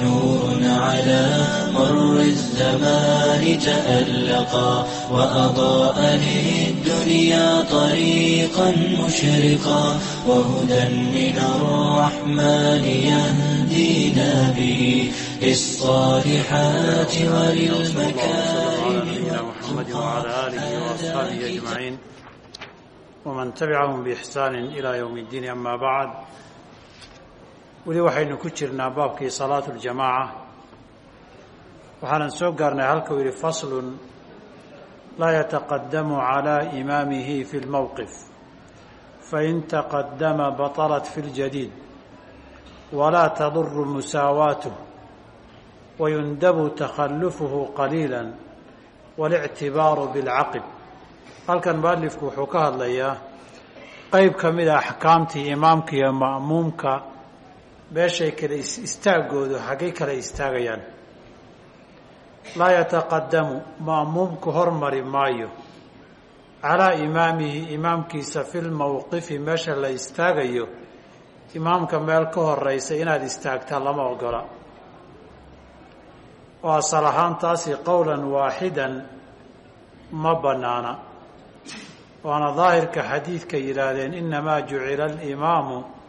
نور على مر الزمان تألقا وأضاء للدنيا طريقا مشرقا وهدى من الرحمن يهدينا به للصالحات وللمكارم محمد وعلى آله وأصحابه أجمعين ومن تبعهم بإحسان إلى يوم الدين أما بعد weli waxaynu ku jirnaa baabkii salaatu ljamaaca waxaanan soo gaarnay halkuu yidhi faslun laa yataqadamu calaa imaamihi fi lmowqif fain taqadama batalat fi ljadiid walaa taduru musaawaatuh wayundabu takhallufuhu qaliila walictibaaru bilcaqib. Halkan mualifku wuxuu ka hadlayaa qeyb ka mida axkaamtii imaamka iyo ma'muumka meeshay kale istaagoodu xaggay kala istaagayaan. Laa yataqadamu ma'muumku hormari maayo. Calaa imaamihi imaamkiisa fi lmowqifi meesha la istaagayo imaamka meel ka horeysa inaad istaagtaa lama ogola. Oo asal ahaan taasi qowlan waaxidan ma bannaana. Waana daahirka xadiidka yidhaahdeen inamaa jucila alimaamu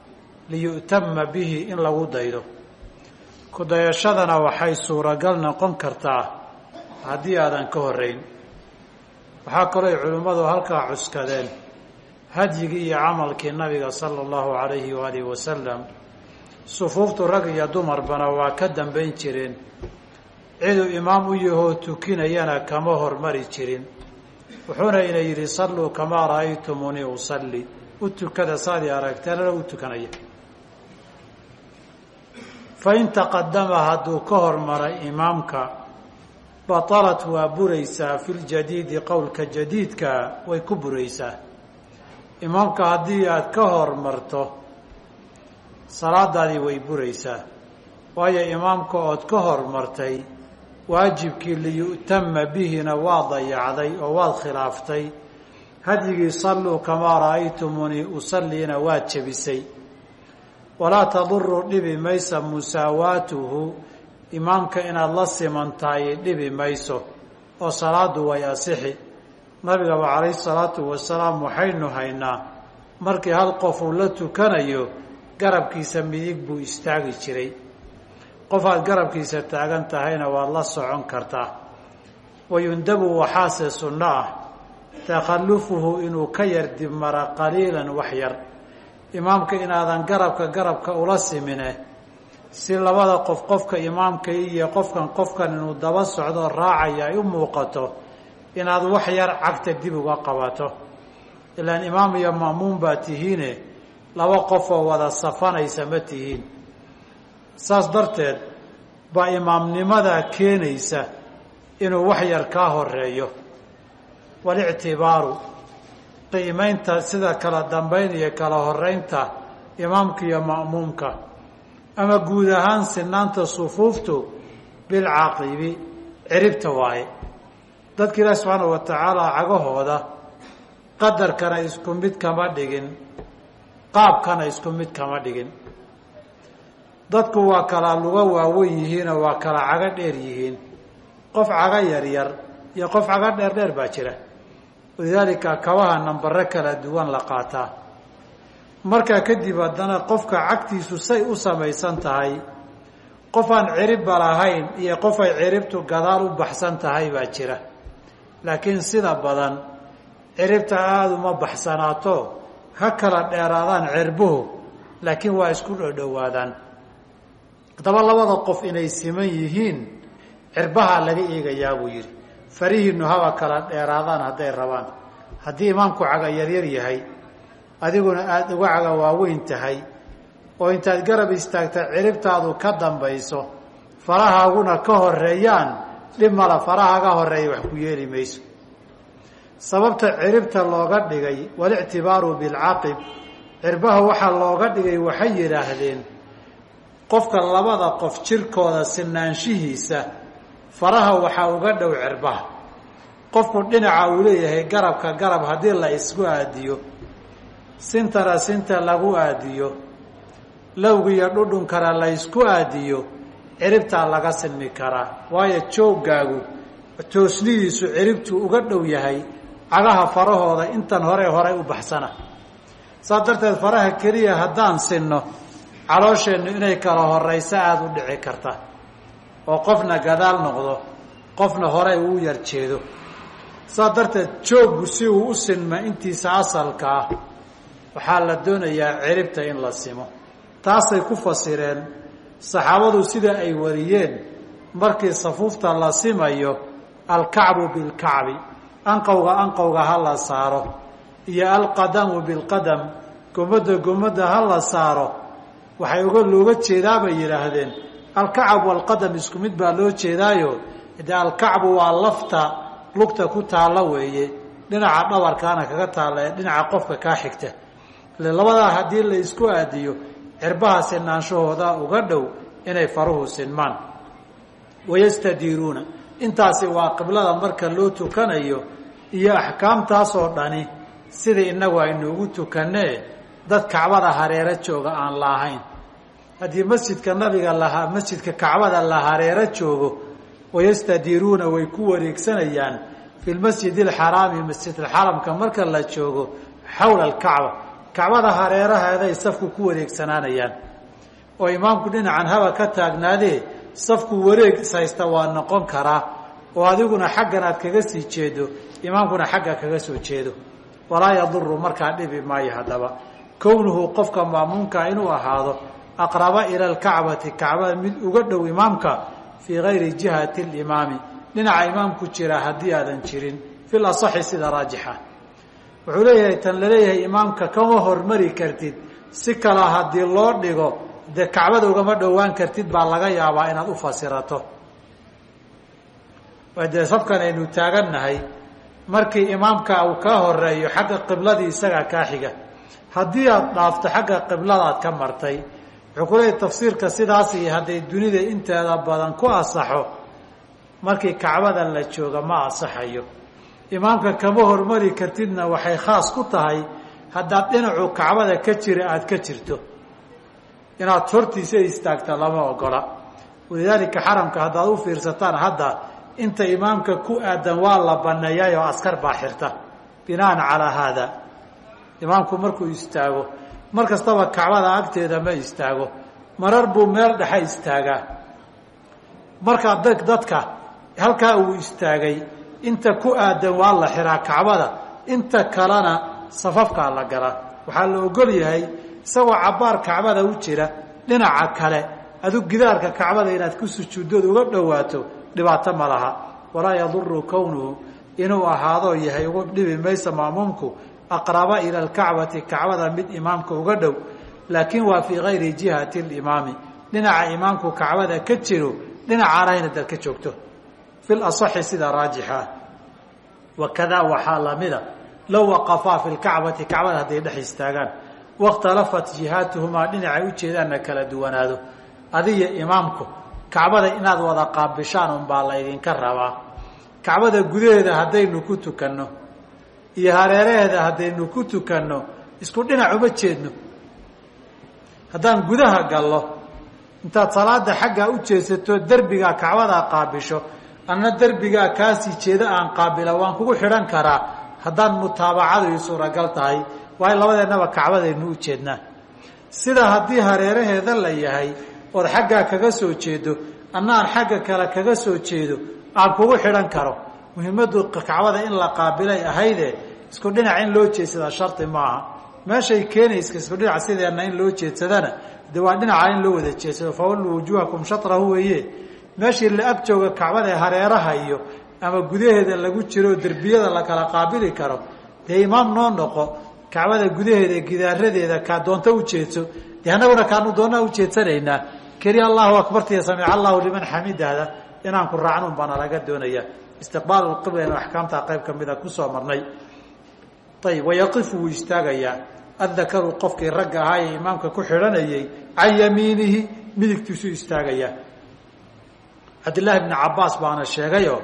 liyu'tama bihi in lagu daydo. Ku-dayashadana waxay suuragal noqon kartaa haddii aadan ka horeyn waxaa kalooy culimmadu halkaa cuskadeen. Hadyigii iyo camalkii nabiga sala allahu calayhi waalihi wasalam sufuuftu rag iyo dumarbana waa ka dambayn jireen. Ciduu imaam u yahoo tukinayana kama hormari jirin. Wuxuuna ina yidhi salluu kamaa ra'aytumunii usalli. U tukada saadii ana u tukanaya fain taqadama hadduu ka hormaray imaamka batalat waa buraysaa fi ljadiidi qowlka jadiidka way ku buraysaa imaamka haddii aada ka hormarto salaadaadii way buraysaa waayo imaamka ood ka hormartay waajibkii liyu'tama bihina waa dayacday oo waad khilaaftay. Hadyigii salluu kamaa ra'aytumunii usalliina waad jebisay walaa taduru dhibi maysa musaawaatuhu imaamka inaad la simantahay dhibi mayso. Oo salaadu way asixi. Nabigaba calayhi salaatu wasalaam waxaynu haynaa markii hal qof uu la tukanayo garabkiisa midig buu istaagi jiray. Qof aad garabkiisa taagan tahayna waad la socon kartaa. Wayundabu waxaase sunno ah. Takhallufuhu inuu ka yar dibmara qaliilan wax yar imaamka inaadan garabka garabka ula simine si labada qof qofka imaamka iyo qofkan qofkan inuu daba socdo raacaya ay u muuqato inaad wax yar cagta dib uga qabato. Ilaan imaam iyo ma'muum baa tihiine laba qof oo wada safanaysa ma tihiin. Saas darteed baa imaamnimadaa keenaysa inuu wax yar kaa horeeyo walictibaaru qiimaynta sida kala dambayn iyo kala horeynta imaamka iyo ma'muumka. Ama guud ahaan sinaanta sufuuftu bilcaqibi ciribta waaye. Dadka ilaahi subxaana wa tacaala cagahooda qadarkana isku mid kama dhigin qaabkana isku mid kama dhigin. Dadku waa kala luga waaweyn yihiinoo waa kala cago dheer yihiin. Qof cago yaryar iyo qof cago dheer dheer baa jira walidaalika kabaha nambare kala duwan la qaataa markaa kadib haddana qofka cagtiisu say u samaysan tahay qof aan ciribba lahayn iyo qof ay ciribtu gadaal u baxsan tahay baa jira. Laakiin sida badan ciribta aada uma baxsanaato ha kala dheeraadaan cirbuhu laakiin waa isku dhodhowaadaan haddaba labada qof inay siman yihiin cirbaha laga eegayaa buu yidhi farihiinu haba kala dheeraadaan hadday rabaan. Haddii imaamku caga yaryar yahay adiguna aada uga caga waaweyn tahay oo intaad garab istaagta ciribtaadu ka dambayso farahaaguna ka horeeyaan dhib mala farahaaga horreeya wax ku yeeli mayso. Sababta ciribta looga dhigay walictibaaru bilcaqib cirbaha waxaa looga dhigay waxay yidhaahdeen qofka labada qof jirkooda sinaanshihiisa faraha waxaa uga dhow cirbaha. Qofku dhinaca uu leeyahay garabka garab haddii la isku aadiyo sintana sinta lagu aadiyo lowga iyo dhudhunkana la ysku aadiyo ciribtaa laga sinmi karaa waayo jooggaagu toosnidiisu ciribtuu uga dhow yahay cagaha farahooda intan hore horey u baxsana. Saas darteed faraha keliya haddaan sinno caloosheennu inay kala horayso aada u dhici karta oo qofna gadaal noqdo qofna horey uu yar jeedo. Saas darteed jooggu si uu u sinma intiisa asalka ah waxaa la doonayaa ciribta in la simo. Taasay ku fasireen saxaabadu sida ay wariyeen markii safuufta la simayo alkacbu bilkacbi anqowga anqowga ha la saaro iyo alqadamu bilqadam gomadda gomadda ha la saaro waxay uga looga jeedaa bay yidhaahdeen alkacab walqadam isku mid baa loo jeedaayo dee alkacbu waa lafta lugta ku taalla weeye dhinaca dhabarkaana kaga taalla ee dhinaca qofka kaa xigta. Ile labadaa haddii la isku aadiyo cirbaha sinaanshahooda uga dhow inay faruhu sinmaan. Wayastadiiruuna intaasi waa qiblada marka loo tukanayo iyo axkaamtaasoo dhani sidai innagu aynuugu tukanee dad kacbada hareero jooga aan la haddii masjidka nabiga lahaa masjidka kacbada la hareero joogo wayastadiiruuna way ku wareegsanayaan fi lmasjid alxaraami masjidalxaramka marka la joogo xawla alkacba. Kacbada hareeraheeday safku ku wareegsanaanayaan. Oo imaamku dhinacan haba ka taagnaadee safku wareeg is haysta waa noqon karaa. Oo adiguna xaggan aad kaga sii jeedo imaamkuna xagga kaga soo jeedo. Walaa yaduru markaa dhibi maayo haddaba. Kownuhu qofka maamuumka inuu ahaado aqraba ila alkacbati kacbada mid uga dhow imaamka fii gayri jihati alimaami. Dhinaca imaamku jira haddii aadan jirin fi lasaxi sida raajixa. Wuxuu leeyahay tan la leeyahay imaamka kama hormari kartid. Si kala haddii loo dhigo dee kacbada ugama dhowaan kartid baa laga yaabaa inaad u fasirato. Dee safkan aynu taagannahay markii imaamka uu kaa horeeyo xagga qibladii isagaa kaa haddii aad dhaafto xagga qibladaad ka martay leeyahy tafsiirka sidaasi hadday dunida inteeda badan ku asaxo markii kacbada la jooga ma asaxayo imaamka kama hormari kartidna waxay khaas ku tahay haddaad dhinacu kacbada ka jira aada ka jirto. Inaad hortiisa istaagta lama ogola. Walidaalika xaramka haddaad u fiirsataan hadda inta imaamka ku aadan waa la baneeyay oo askar baa xirta. Binaan calaa haada. Imaamku markuu istaago mar kastaba kacbada agteeda ma istaago. Marar buu meel dhexe istaagaa. Markaa dadka halkaa uu istaagay inta ku aadan waa la xiraa kacbada inta kalena safafkaa la galaa waxaa la ogol yahay isagoo cabbaar kacbada u jira dhinaca kale adug gidaarka kacbada inaad ku sujuuddood uga dhowaato dhibaato ma laha. Walaa yaduru kownuhu inuu ahaadoo yahay uga dhibi maysa maamuumku aqraba ila alkacbati kacbada mid imaamka uga dhow laakiin waa fii gayri jihati alimaami. Dhinaca imaamku kacbada ka jiro dhinacaana inaad ka joogto. Fi lasaxi sida raajixa. Wakadaa waxaa lamida low waqafaa fi lkacbati kacbada hadday dhex istaagaan. Wakhtalafat jihaatuhumaa dhinacay ujeedaanna kala duwanaado. Adiyo imaamku kacbada inaad wada qaabishaan unbaa laydinka rabaa. Kacbada gudaheeda haddaynu ku tukanno iyo hareeraheeda haddaynu ku tukanno isku dhinac uma jeedno. Haddaan gudaha gallo intaad salaada xaggaa u jeesato derbigaa kacbadaa qaabisho anna derbigaa kaasii jeeda aan qaabila waan kugu xidhan karaa. Haddaan mutaabacadu suuragal tahay waayo labadeennaba kacbadaynu u jeednaa. Sida haddii hareeraheeda la yahay ood xaggaa kaga soo jeedo anna aan xagga kale kaga soo jeedo aan kugu xidhan karo muhiimaddu kacbada in la qaabilay ahayde isku dhinac in loo jeedsadaa shardi maaha. Meeshay keenayska isku dhinac sideenna in loo jeedsadana de waa dhinaca in loo wada jeedsado fawalluu wujuuhakum shatrahu weeye. Meeshii la ag jooga kacbada ee hareeraha iyo ama gudaheeda lagu jiro derbiyada la kala qaabili karo dee imaam noo noqo kacbada gudaheeda gidaaradeeda kaa doonta u jeedso dee annaguna kaanu doonaa ujeedsanaynaa keliya allahu akbartiya samic allahu liman xamidahda inaan ku raacnuun baana laga doonaya istiqbaalu qibla inu axkaamtaa qayb ka mida ku soo marnay. Ayib wayaqifu wuu istaagayaa addakaru qofkii ragga ahaa ee imaamka ku xidhanayay can yamiinihi midigtiisu istaagayaa cabdillaahi bni cabaas baana sheegayoo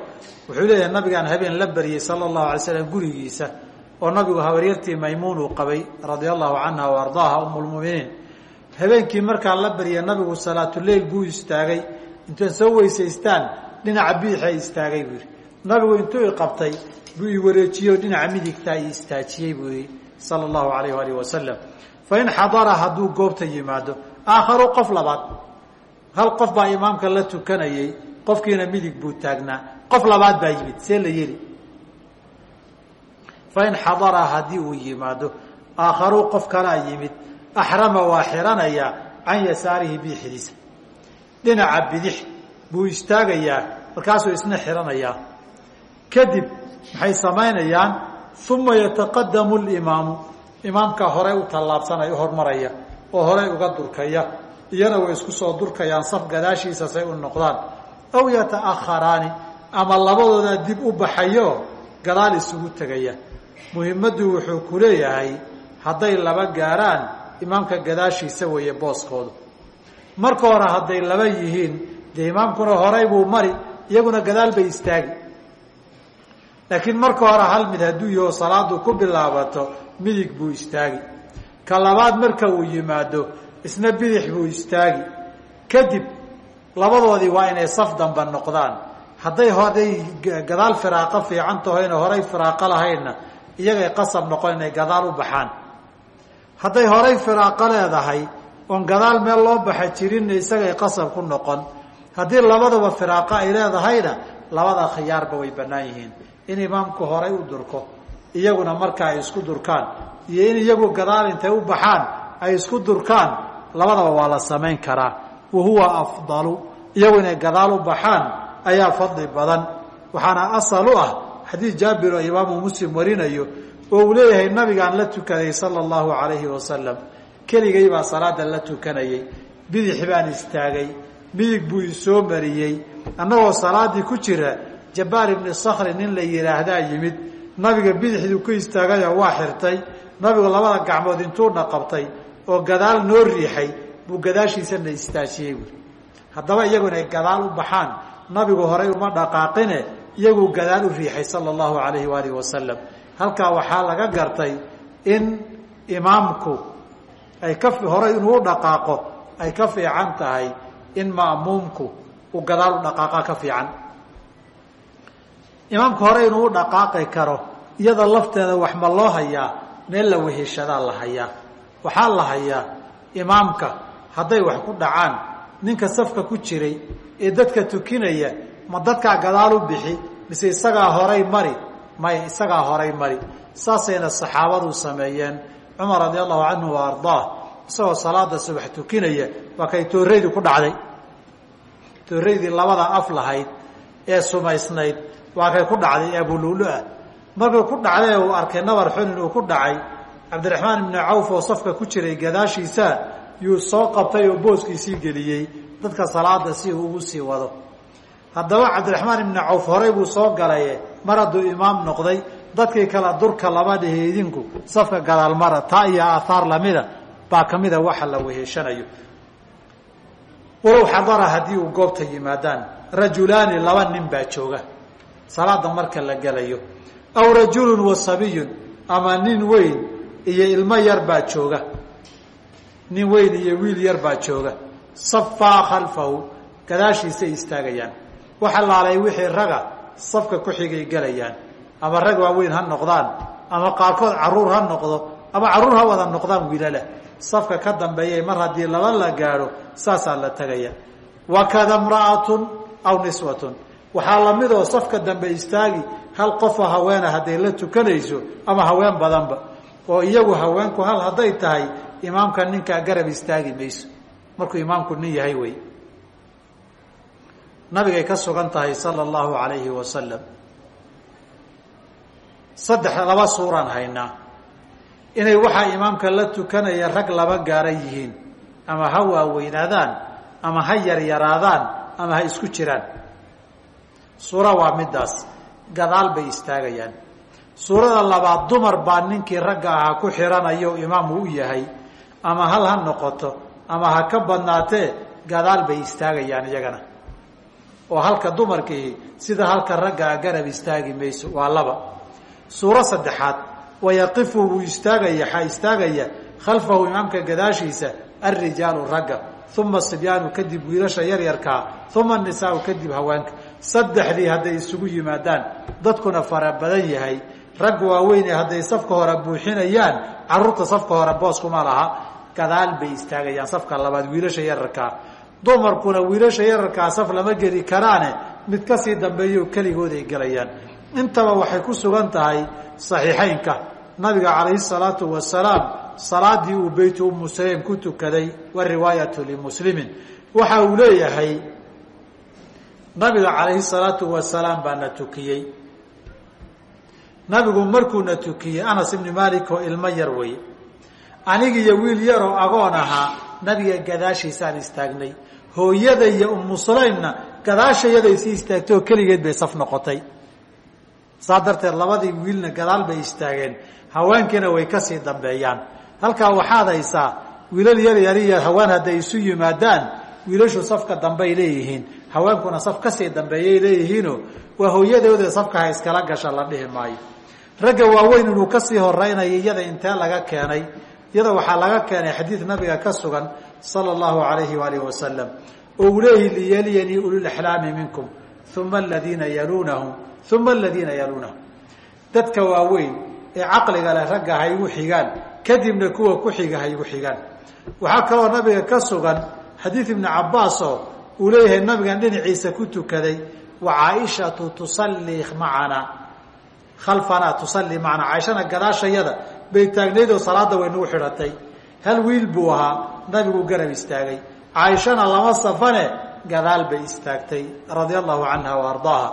wuxuu leeyahay nabigaan habeen la baryey sala allahu alay slam gurigiisa oo nabigu habaryartii maymuun uu qabay radia allahu canha wa ardaaha umu lmuminiin habeenkii markaa la baryay nabigu salaatuleyl buu istaagay. Intuan soo weysaystaan dhinaca nabigu intuu i qabtay buu i wareejiye o dhinaca midigtaa i istaajiyey buu yihi sala allahu alayh alih wasalam fain xadara hadduu goobta yimaado aakharu qof labaad. Hal qof baa imaamka la tukanayey qofkiina midig buu taagnaa. Qof labaad baa yimid see la yeli. Fain xadara haddii uu yimaado aakharu qof kalaa yimid axrama waa xiranayaa can yasaarihi biixidiisa. Dhinaca bidix buu istaagayaa markaasuu isna xiranayaa kadib maxay samaynayaan uma yataqadamu limaamu imaamka horey u tallaabsanaya hormaraya oo horey uga durkaya iyana way isku soo durkayaan saf gadaashiisa say u noqdaan. Aw yata'akharaani ama labadooda dib u baxayo gadaal isugu tegaya. Muhimaddu wuxuu ku leeyahay hadday laba gaaraan imaamka gadaashiisa weeye booskoodu. Marka hore hadday laba yihiin dee imaamkuna horey buu mari iyaguna gadaal bay istaagi laakiin marka hore hal mid hadduu yaho salaadu ku bilaabato midig buu istaagi. Ka labaad marka uu yimaado isna bidix buu istaagi. Kadib labadoodii waa inay saf damba noqdaan. Hadday hoday gadaal firaaqo fiican tahayna horay firaaqo lahaynna iyagay qasab noqon inay gadaal u baxaan. Hadday horay firaaqo leedahay oon gadaal meel loo baxa jirinna isagay qasab ku noqon. Haddii labadaba firaaqo ay leedahayna labada khiyaarba way bannaan yihiin in imaamku horay u durko iyaguna marka ay isku durkaan iyo in iyagu gadaal intay u baxaan ay isku durkaan labadaba waa la samayn karaa. Wa huwa afdalu iyagu inay gadaal u baxaan ayaa fadli badan. Waxaana asal u ah xadiis jaabir oo imaamu muslim warinayo oo uu leeyahay nabigaan la tukaday sala allahu alayhi wasalam keligay baa salaada la tukanayay bidix baan istaagay midig buu isoo mariyey annagoo salaadii ku jira jabbaar ibni sakri nin la yidhaahdaa yimid. Nabiga bidixduu ku istaagayoo waa xirtay. Nabigu labada gacmood intuuna qabtay oo gadaal noo riixay buu gadaashiisana istaajiyey. Buui haddaba iyagu inay gadaal u baxaan. Nabigu horay uma dhaqaaqine iyaguu gadaal u riixay sala allahu alayhi waalihi wasalam halkaa waxaa laga gartay in imaamku ay ka horay inuu u dhaqaaqo ay ka fiican tahay in ma'muumku uu gadaal u dhaqaaqa ka fiican imaamku hore inuu u dhaqaaqi karo iyada lafteeda wax ma loo hayaa meel la weheshadaa la hayaa. Waxaa la hayaa imaamka hadday wax ku dhacaan ninka safka ku jiray ee dadka tukinaya ma dadkaa gadaal u bixi mise isagaa horay mari? May isagaa horay mari. Saasayna saxaabadu sameeyeen. Cumar radi allahu canhu wa ardaah isagoo salaada subax tukinaya waa kay tooreydii ku dhacday. Tooreydii labada af lahayd ee sumaysnayd waa kay ku dhacday ee abululuah markuu ku dhacday uu arkay nabar xun inuu ku dhacay. Cabdiraxmaan ibni cawf oo safka ku jiray gadaashiisa yuu soo qabtay oo booskiisii geliyey. Dadka salaada si uu ugu sii wado. Haddaba cabdiraxmaan ibni cawf horay buu soo galaye mar hadduu imaam noqday. Dadkii kala durka lama dhihi idinku safka gadaalmara taa iyo aathaar lamida baa kamida waxa la weheshanayo. Walow xadara haddii uu goobta yimaadaan rajulaani laba nin baa jooga salaada marka la gelayo aw rajulun wa sabiyun ama nin weyn iyo ilmo yar baa jooga. Nin weyn iyo wiil yar baa jooga. Safaa khalfahu gadaashiisay istaagayaan. Waxa laalay wixii raga safka ku xigay gelayaan ama rag waaweyn ha noqdaan ama qaarkood carruur ha noqdo ama carruur ha wada noqdaan wiilala. Safka ka dambeeyay mar haddii laba la gaadho saasaa la tegaya wakada mra'atun aw niswatun waxaa la mid oo safka dambe istaagi hal qofoo haweena hadday la tukanayso ama haween badanba oo iyagu haweenku hal hadday tahay imaamka ninkaa garab istaagi mayso. Markuu imaamku nin yahay wey. Nabigay ka sugan tahay sala allahu alayhi wasalam saddex laba suuraan haynaa inay waxaa imaamka la tukanaya rag laba gaara yihiin ama ha waaweynaadaan ama ha yaryaraadaan ama ha isku jiraan suura waa midaas gadaal bay istaagayaan. Suurada labaad dumar baa ninkii ragga ahaa ku xiranayo imaam uu u yahay. Ama hal ha noqoto ama ha ka badnaatee gadaal bay istaagayaan iyagana. Oo halka dumarkii sida halka raggaa garab istaagi mayso waa laba. Suuro saddexaad wayaqifu wuu istaagaya xa istaagaya khalfahu imaamka gadaashiisa alrijaalu ragga. Uma sibyaanu kadib wiilasha yaryarkaa uma nisaau kadib haweenka saddexdii hadday isugu yimaadaan dadkuna fara badan yahay. Rag waaweyne hadday safka hore buuxinayaan carruurta safka hore booskuma laha. Gadaal bay istaagayaan safka labaad wiilasha yararkaa dumarkuna wiilasha yararkaa saf lama geli karaane mid ka sii dambeeyo keligood ay gelayaan. Intaba waxay ku sugan tahay saxiixeynka nabiga calayhi salaatu wasalaam salaadii uu beytu umu saleim ku tukaday wariwaayatu limuslimin waxa uu leeyahay nabiga calayhi salaatu wasalaam baa na tukiyey. Nabigu markuuna tukiyey anas ibni malik oo ilmo yar wey anigiiyo wiil yaroo agoon ahaa nabiga gadaashiisaan istaagnay hooyada iyo umu sulaymna gadaashayaday sii istaagtay oo keligeed bay saf noqotay. Saa darteed labadii wiilna gadaal bay istaageen. Haweenkiina way ka sii dambeeyaan. Halkaa waxaad haysaa wiilal yar yariyo haween hadday isu yimaadaan wiilashu safka dambey leeyihiin. Haweenkuna saf ka sii dambeeyay leeyihiino waa hooyadooda safka ha iskala gasha la dhihi maayo. Ragga waaweyn inuu ka sii horeynayo iyada intee laga keenay? Iyada waxaa laga keenay xadiid nabiga ka sugan sala allahu alayhi waalihi wasalam oo uu leeyihi liyaliyanii ululaxlaami minkum uma aladiina yaluunahum uma aladiina yaluunahum. Dadka waaweyn ee caqliga leh ragga ha igu xigaan kadibna kuwa ku xiga ha igu xigaan. Waxaa kaloo nabiga ka sugan xadiid ibni cabaas oo uu leeyahay nabigan dhinaciisa ku tukaday wa caaishatu tusallii macanaa khalfanaa tusallii macanaa caaishana gadaashayada bay taagnayd oo salaada way nagu xidhatay. Hal wiil buu ahaa nabigu garab istaagay. Caaishana lama safane gadaal bay istaagtay radia allahu canha wa ardaaha.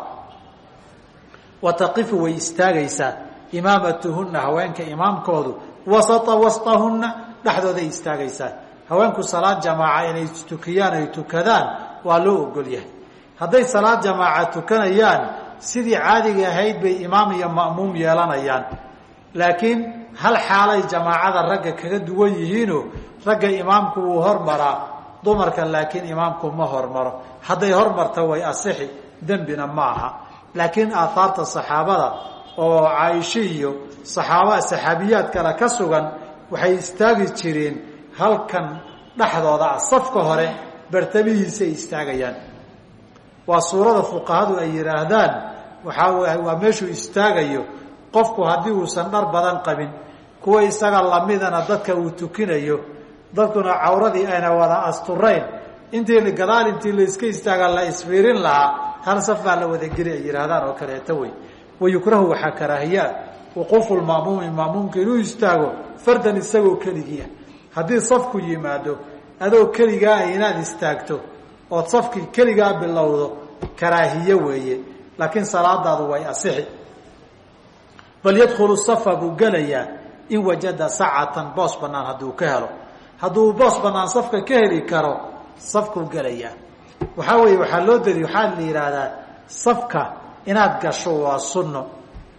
Wa taqifu way istaagaysaa imaamatuhunna haweenka imaamkoodu wasata wasطahunna dhexdooday istaagaysaa haweenku salaad jamaaca inay tukiyaan ay tukadaan waa loo ogol yahay. Hadday salaad jamaaca tukanayaan sidii caadiga ahayd bay imaam iyo ma'muum yeelanayaan. Laakiin hal xaalay jamaacada ragga kaga duwan yihiinoo ragga imaamku wuu hormaraa. Dumarka laakiin imaamku ma hormaro. Hadday hormarta way asixi dembina ma aha. Laakiin aahaarta saxaabada oo caaisho iyo saxaaba saxaabiyaad kale ka sugan waxay istaagi jireen halkan dhexdooda ah safka hore bartamihiisay istaagayaan. Waa suurada fuqahadu ay yidhaahdaan waxaa waa meeshuu istaagayo qofku haddii uusan dhar badan qabin kuwa isaga lamidana dadka uu tukinayo dadkuna cawradii ayna wada asturayn. Intii gadaal intii layska istaaga la isfiirin lahaa hal saf baa la wadageli ay yidhaahdaan oo kaleeto wey wayukrahu waxaa karaahiyaa wuquufu lma'muumi ma'muumka inuu istaago fardan isagoo keligiiah haddii safku yimaado adoo keligaa inaad istaagto ood safkii keligaa bilowdo karaahiye weeye. Laakiin salaadaadu way asixi. Bal yadkhulu safa buu gelayaa in wajada sacatan boos banaan hadduu ka helo. Hadduu boos banaan safka ka heli karo safkuu gelayaa. Waxaa weeye waxaa loo dadi waxaa la yidhaahdaa safka inaad gasho waa sunno.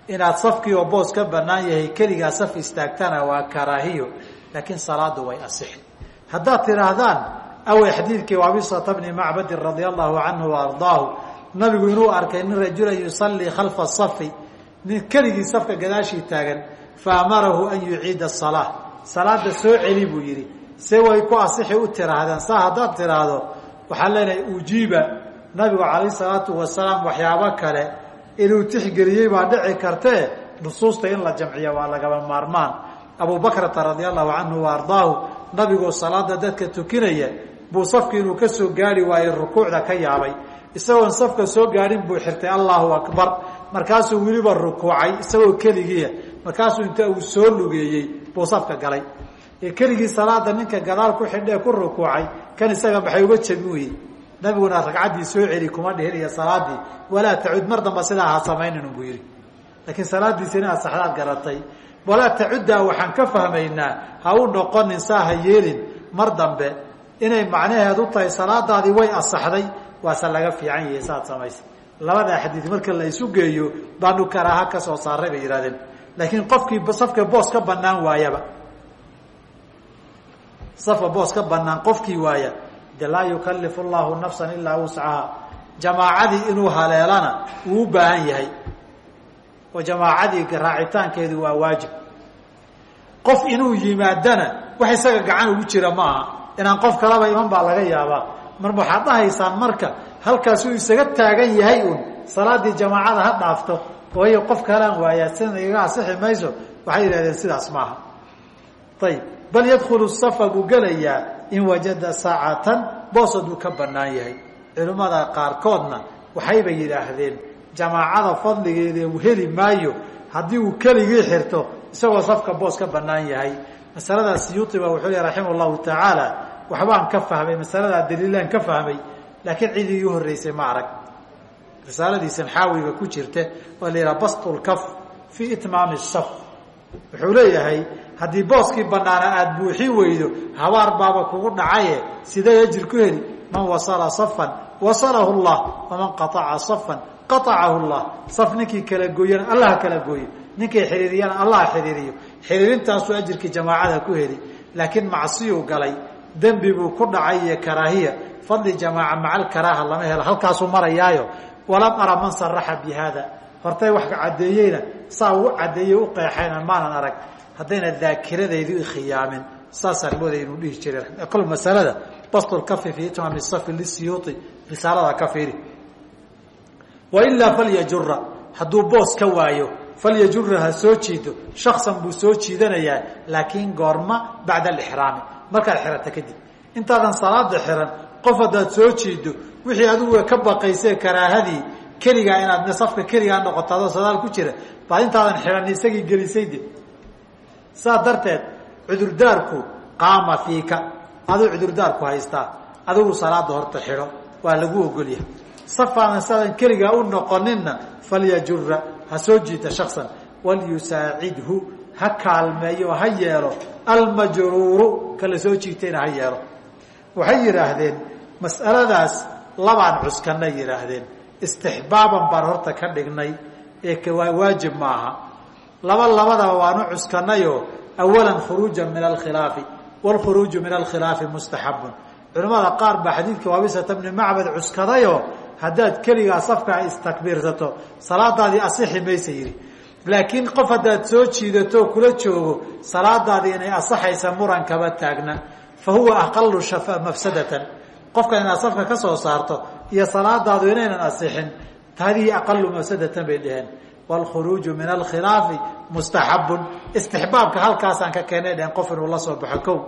Inaad safkii oo boos ka banaan yahay keligaa saf istaagtana waa karaahiyo laakiin salaadu way asixi haddaad tidhaahdaan awey xadiidkii waabisata bni macbadin radia allahu canhu wa ardaahu nabigu inuu arkay nin rajula yusallii khalfa safi nin keligii safka gadaashii taagan fa an yuciida salaa salaada soo celi buu yidhi. Se way ku asixi u tiraahdeen saa haddaad tiraahdo waxaan leenahay ujiiba nabigu calayh salaatu wasalaam waxyaabo kale inuu tixgeliyey baa dhici kartee nusuusta in la jamciya waa lagaba maarmaan abu bakrata radia allahu canhu wa ardaahu nabigoo salaada dadka tukinaya buu safki inuu ka soo gaari waayey rukuucda ka yaabay. Isagoon safka soo gaadhin buu xirtay allahu akbar. Markaasuu weliba rukuucay isagoo keligiia markaasuu inta uu soo lugeeyey buu safka galay. Ee keligii salaada ninka gadaal ku xidhee ku rukuucay kan isaga maxay uga jabin weyey nabiguna ragcaddii soo celi kuma dhihin salaadii walaa tacud mar damba sidaa ha samaynin buu yihi laakiin salaadiisa inaad garatay walaa tacuddaa waxaan ka fahmaynaa ha u noqonin saa ha yeelin. Mar dambe inay macnaheed u tahay salaadaadii way asaxday waase laga fiican yahay saaad samaysa. Labadaa xadiid marka la isu geeyo baanu karaaha ka soo saaray bay yihahdeen laakiin qofkii safka boos ka banaan waayaba. Safka boos ka banaan qofkii waaya de laa yukalifu llahu nafsan ilaa wuscaha jamaacadii inuu haleelana wuu u baahan yahay. Oo jamaacadii raacitaankeedu waa waajib qof inuu yimaadana wax isaga gacan ugu jira ma aha inaan qof kalaba iman baa laga yaabaa. Mar waxaad dhahaysaan marka halkaasuu isaga taagan yahay un salaadii jamaacada ha dhaafto. Waayo qof kalaan waayaa sina iga asixi mayso waxay yidhahdeen sidaas maaha. Ayib bal yadkhulu safa buu gelayaa in wajada saacatan boos hadduu ka banaan yahay. Culimmada qaarkoodna waxayba yidhaahdeen jamaacada fadligeeda heli maayo haddii uu keligii xirto isagoo safka boos ka banaan yahay. Masaladaas siyuuti ba wuxuu ley raximah llahu tacaala waxbaan ka fahmay masaladaa daliilaan ka fahmay laakiin cidii ii horreysay ma arag. Risaaladiisan xaawiga ku jirta waa la yidhaha bastulkaf fii itmaami saf wuxuu leeyahay haddii booskii banaana aada buuxin weydo habaar baaba kugu dhacaye sidee ajir ku heli man wasala safan wasalahu llah waman qaaca safan qaacahu llah. Saf ninkii kala gooyana allaha kala gooyo ninkay xiriiriyana allaha xiriiriyo xiriirintaasuu ajirkii jamaacada ku heli. Laakiin macsiyuu galay. Dembi buu ku dhacay iyo karaahiya. Fadli jamaaca maca alkaraaha lama helo. Halkaasuu marayaayo. Walam ara man saraxa bi haada hortay wax caddeeyeyna. Saa uu caddeeyey u qeexayna maanan arag. Haddayna daakiradaydu ikhiyaamin saasaan mooday inuu dhihi jiray. Kol masalada bastulkafi fii itmaami safi lisiyuuti. Risaalada ka fiiri. Wailaa falyajura hadduu boos ka waayo falyajura ha soo jiido. Shaksan buu soo jiidanayaa laakiin goorma bacda alixraami. Markaad xirata kadib. Intaadan salaada xiran qof haddaad soo jiido wixii adigu ka baqaysee karaahadii keligaa inaad safka keligaa noqoto adoo sadaal ku jira baad intaadan xiran isagii gelisayde saa darteed cudurdaarku qaama fiika. Aduu cudurdaarku haystaa. Adigu salaada horta xidho. Waa lagu ogolyahay safaadan saadan keligaa u noqoninna falyajura ha soo jiita shaksan walyusaacidhu ha kaalmeeyo ha yeelo. Almajruuru kala soo jiitayna ha yeelo. Waxay yidhaahdeen mas'aladaas labaan cuskanay yidhaahdeen. Istixbaaban baan horta ka dhignay ee waa waajib maaha. Laba labadaba waanu cuskanayoo awalan khuruujan min alkhilaafi waalkhuruuju min alkhilaafi mustaxabun. Culimmada qaar baa xadiidka waabisata bni macbad cuskadayoo haddaad keligaa safkaa istakbiirsato salaadaadii asixi maysa yidhi. Laakiin qof haddaad soo jiidato kula joogo salaadaadii inay asaxaysa muran kaba taagna fa huwa aqalu mafsadatan. Qofka inaad safka ka soo saarto iyo salaadaadu inaynan asixin hadihi aqalu mafsadatan bay dheheen wاlkhuruuju min alkhilaafi mustaxabun. Istixbaabka halkaasaan ka keenay dheheen qof inuu la soo baxo kow.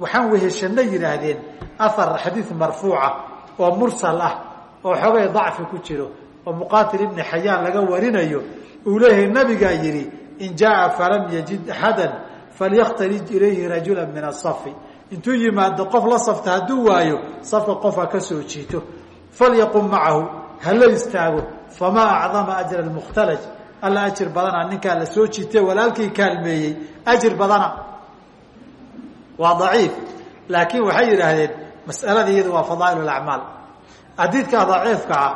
Waxaan weheshana yidhaahdeen ahar xadiid marfuuca oo mursal ah oo xogay dacfi ku jiro oo muqaatil ibni xayaan laga warinayo uu leeyahay nabigaa yidhi in jaaa falam yajid axada falyaktarij ilayhi rajula min asafi intuu yimaado qof la safta hadduu waayo safka qofa ka soo jiito. Falyaqum macahu hala istaago famaa acdama ajra mukhtalaj alla ajir badana ninkaa la soo jiite walaalkii kaalmeeyey ajir badana. Waa daciif laakiin waxay yidhaahdeen mas'alada iyadu waa fadaa'il acmaal xadiidka daciifka ah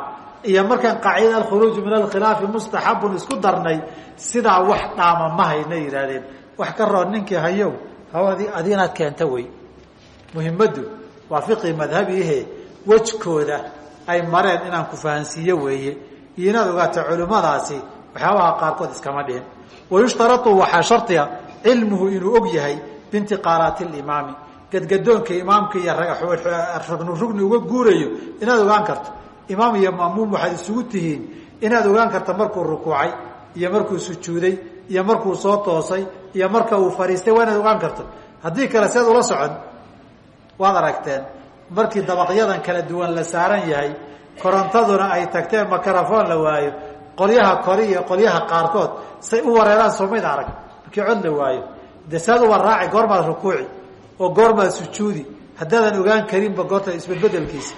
iyo markaan qaacida alkhuruuju min alkhilaafi mustaxabun isku darnay sidaa wax dhaama ma hayna yidhaahdeen wax ka roon ninkii hayow hawadi adi inaad keenta wey. Muhimaddu waa fiqi madhabiihe wejkooda ay mareen inaan ku fahansiiyo weeye. Iyo inaad ogaato culimmadaasi waxyaabaha qaarkood iskama dhihin. Wayushtarau waxaa shardiga cilmuhu inuu og yahay biintiqaalaati limaami gadgadoonka imaamka iyo rugni rugni uga guurayo inaad ogaan karto. Imaam iyo maamuum waxaad isugu tihiin inaad ogaan karto markuu rukuucay iyo markuu sujuuday iyo markuu soo toosay iyo marka uu fariistay waa inaad ogaan karto. Haddii kale seed ula socon waad aragteen markii dabaqyadan kala duwan la saaran yahay korontaduna ay tagteen makarafon la waayo qolyaha kori iyo qolyaha qaarkood say u wareeraan somayd arag. Markii cod la waayo de saad uba raaci goormaad rukuuci oo goormaad sujuudi haddaadan ogaan karinba goorta isbedbedelkiisa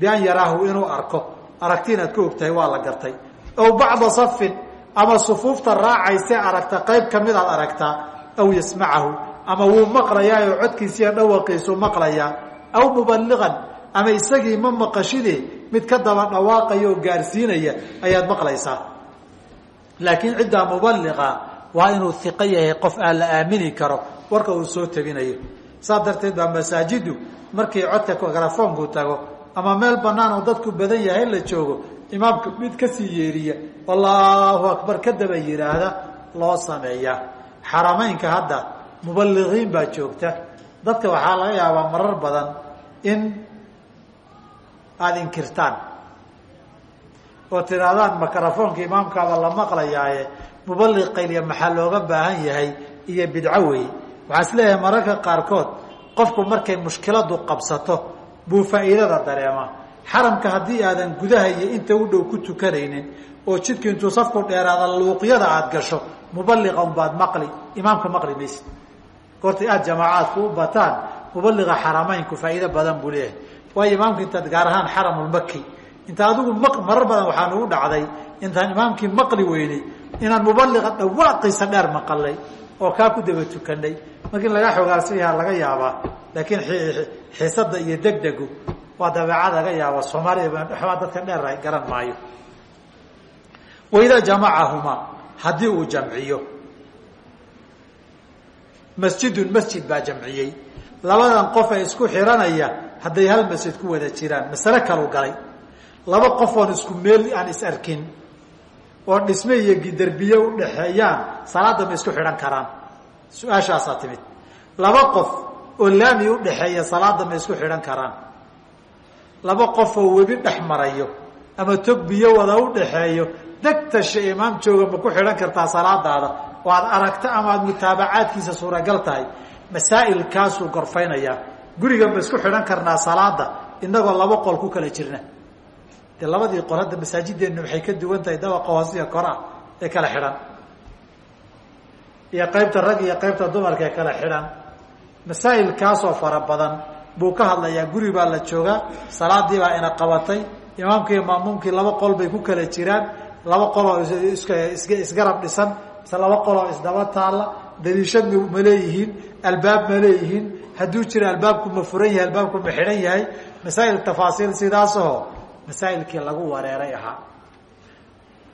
bian yaraahu inuu arko aragti inaad ka ogtahay waa la gartay. Aw bacda safin ama sufuufta raacayse aragta qayb ka mid aad aragtaa aw yasmacahu ama wuu maqlayaa oo codkiisiiyo dhawaqiisuu maqlayaa aw mubaliqan ama isagii ma maqashide mid ka daba dhawaaqaya oo gaarsiinaya ayaad maqlaysaa. Laakiin ciddaa mubaliqa waa inuu iqo yahay qof aan la aamini karo warka uu soo tabinayo saas darteed baa masaajidu markii codka mikrafoonku tago ama meel banaan oo dadku badan yahay la joogo imaamka mid ka sii yeeriya allahu akbar ka daba yidhaahda loo sameeyaa xarameynka hadda mubaliqiin baa joogta. Dadka waxaa laga yaabaa marar badan in aada inkirtaan oo tidhaahdaan mikrofoonka imaamkaaba la maqlayaaye mubaliq qayliya maxaa looga baahan yahay iyo bidco weeye waxaa is mararka qaarkood qofku markay mushkiladu qabsato buu faa'iidada dareemaa. Xaramka haddii aadan gudaha iyo inta u dhow ku tukanaynin oo jidku intuu safku dheeraada luuqyada aada gasho mubaliqa unbaad maqli imaamka maqli maysid. Goortay aada jamaacaadku u bataan mubaliqa xarameynku faa'iido badan buu leeyahay. Waayo imaamka intaad gaar ahaan xaramulmaki inta adigu marar badan waxaa nagu dhacday intaan imaamkii maqli weynay inaan mubaliqa dhawaaqiisa dheer maqalay oo kaa ku daba tukanay. Markii laga xogaarsanyaha laga yaabaa laakiin xiisada iyo degdegu waa dabeecad laga yaaba soomaalida dhexmaa dadka dheer garan maayo. Waidaa jamacahumaa haddii uu jamciyo masjidun masjid baa jamciyey. Labadan qof ee isku xiranaya hadday hal masjid ku wada jiraan. Masale kalu galay. Laba qof oon isku meel aan is arkin oo dhisme iyo giderbiye udhaxeeyaan salaada ma isku xidhan karaan. Su'aashaasaa timid. Laba qof oo laami udhaxeeya salaada ma isku xidhan karaan. Laba qof oo webi dhex marayo ama tog biyo wada udhaxeeyo degtasha imaam jooga ma ku xidhan kartaa salaadaada. Oo aad aragto ama aada mutaabacaadkiisa suuragal tahay. Masaa'ilkaasuu gorfaynayaa. Guriga ma isku xidhan karnaa salaada inagoo laba qol ku kala jirna dee labadii qol hadda masaajideennu waxay ka duwan tahay dabaqa hoosiya kora ee kala xidhan. Iyo qaybta rag iyo qaybta dumarka ee kala xidhan. Masaa'ilkaasoo fara badan buu ka hadlayaa guri baa la joogaa salaadii baa ina qabatay imaamkii iyo maamuumkii laba qol bay ku kala jiraan laba qoloo is isgarab dhisan mise laba qoloo isdaba taalla daliishad ma leeyihiin albaab ma leeyihiin hadduu jira albaabku ma furan yahay albaabku ma xidhan yahay. Masaa'il tafaasiil sidaasaho masaa'ilkii lagu wareeray ahaa.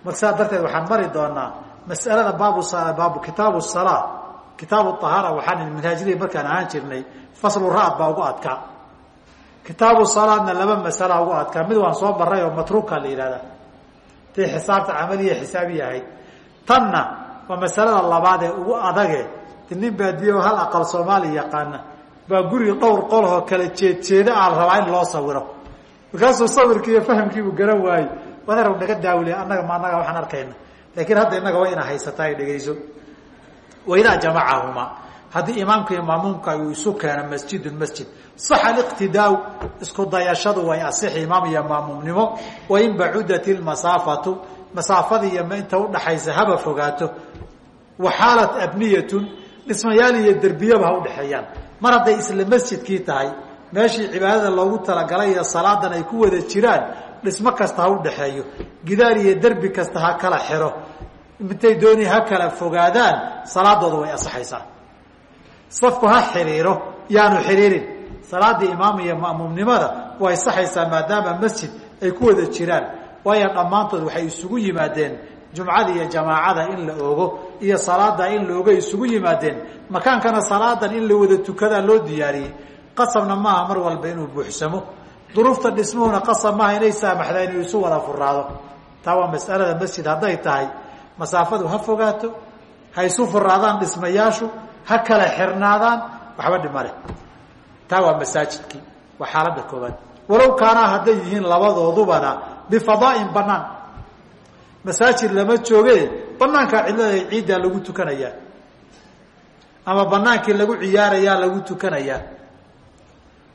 Marka saa darteed waxaan mari doonaa mas'alada baabu baabu kitaabu salaa kitaabu ahaara waxaan minhaajidii markaan ahaan jirnay faslu ra-d baa ugu adkaa kitaabu salaadna laba masala ugu adkaa mid waan soo maray oo matruuka la yihahda tii xisaabta camaliya xisaabi ahayd tanna waa masalada labaad ee ugu adage. Nin baadiyo hal aqal soomaali yaqaana. Baa guri dhowr qolhoo kala jeedjeeda aan rabaa in loo sawiro markaasuu sawirkii iyo fahamkiibuu garan waayey wadeerw naga daawile annaga ma annaga waxaan arkayna. Laakiin hadda innaga waa inaa haysataa ay dhegayso. Waidaa jamacahumaa haddii imaamka iyo maamuumka uu isu keeno masjidun masjid. Saxa aliqtidaau isku dayashadu way asixi imaam iyo maamuumnimo. Wain bacudat ilmasaafatu masaafadii iyo inta udhaxaysa haba fogaato. Waxaalat abniyatun dhismayaal iyo derbiyaba ha udhexeeyaan mar hadday isla masjidkii tahay meeshii cibaadada loogu talagalay iyo salaadan ay ku wada jiraan dhismo kasta ha udhaxeeyo gidaar iyo derbi kasta ha kala xiro intay dooni ha kala fogaadaan salaadooda way asaxaysaa safku ha xiriiro yaanu xiriirin. Salaadii imaam iyo ma'muumnimada way saxaysaa maadaama masjid ay ku wada jiraan. Waayo dhammaantood waxay isugu yimaadeen jumcada iyo jamaacada in la ogo iyo salaada in la ogo isugu yimaadeen. Makaankana salaadan in la wada tukadaa loo diyaariyey qasabna maaha mar walba inuu buuxsamo. Duruufta dhismuhuna qasab maaha inay saamaxdaa inuu isu wada furaado taa waa mas'alada masjid hadday tahay. Masaafadu ha fogaato ha isu furaadaan dhismayaashu ha kala xirnaadaan waxba dhimale taa waa masaajidkii waa xaaladda koobaad walow kaanaa hadday yihiin labadoodubana bifadaain banaan masaajid lama jooge banaankaa cidlada ciiddaa lagu tukanayaa ama banaankii lagu ciyaarayaa lagu tukanayaa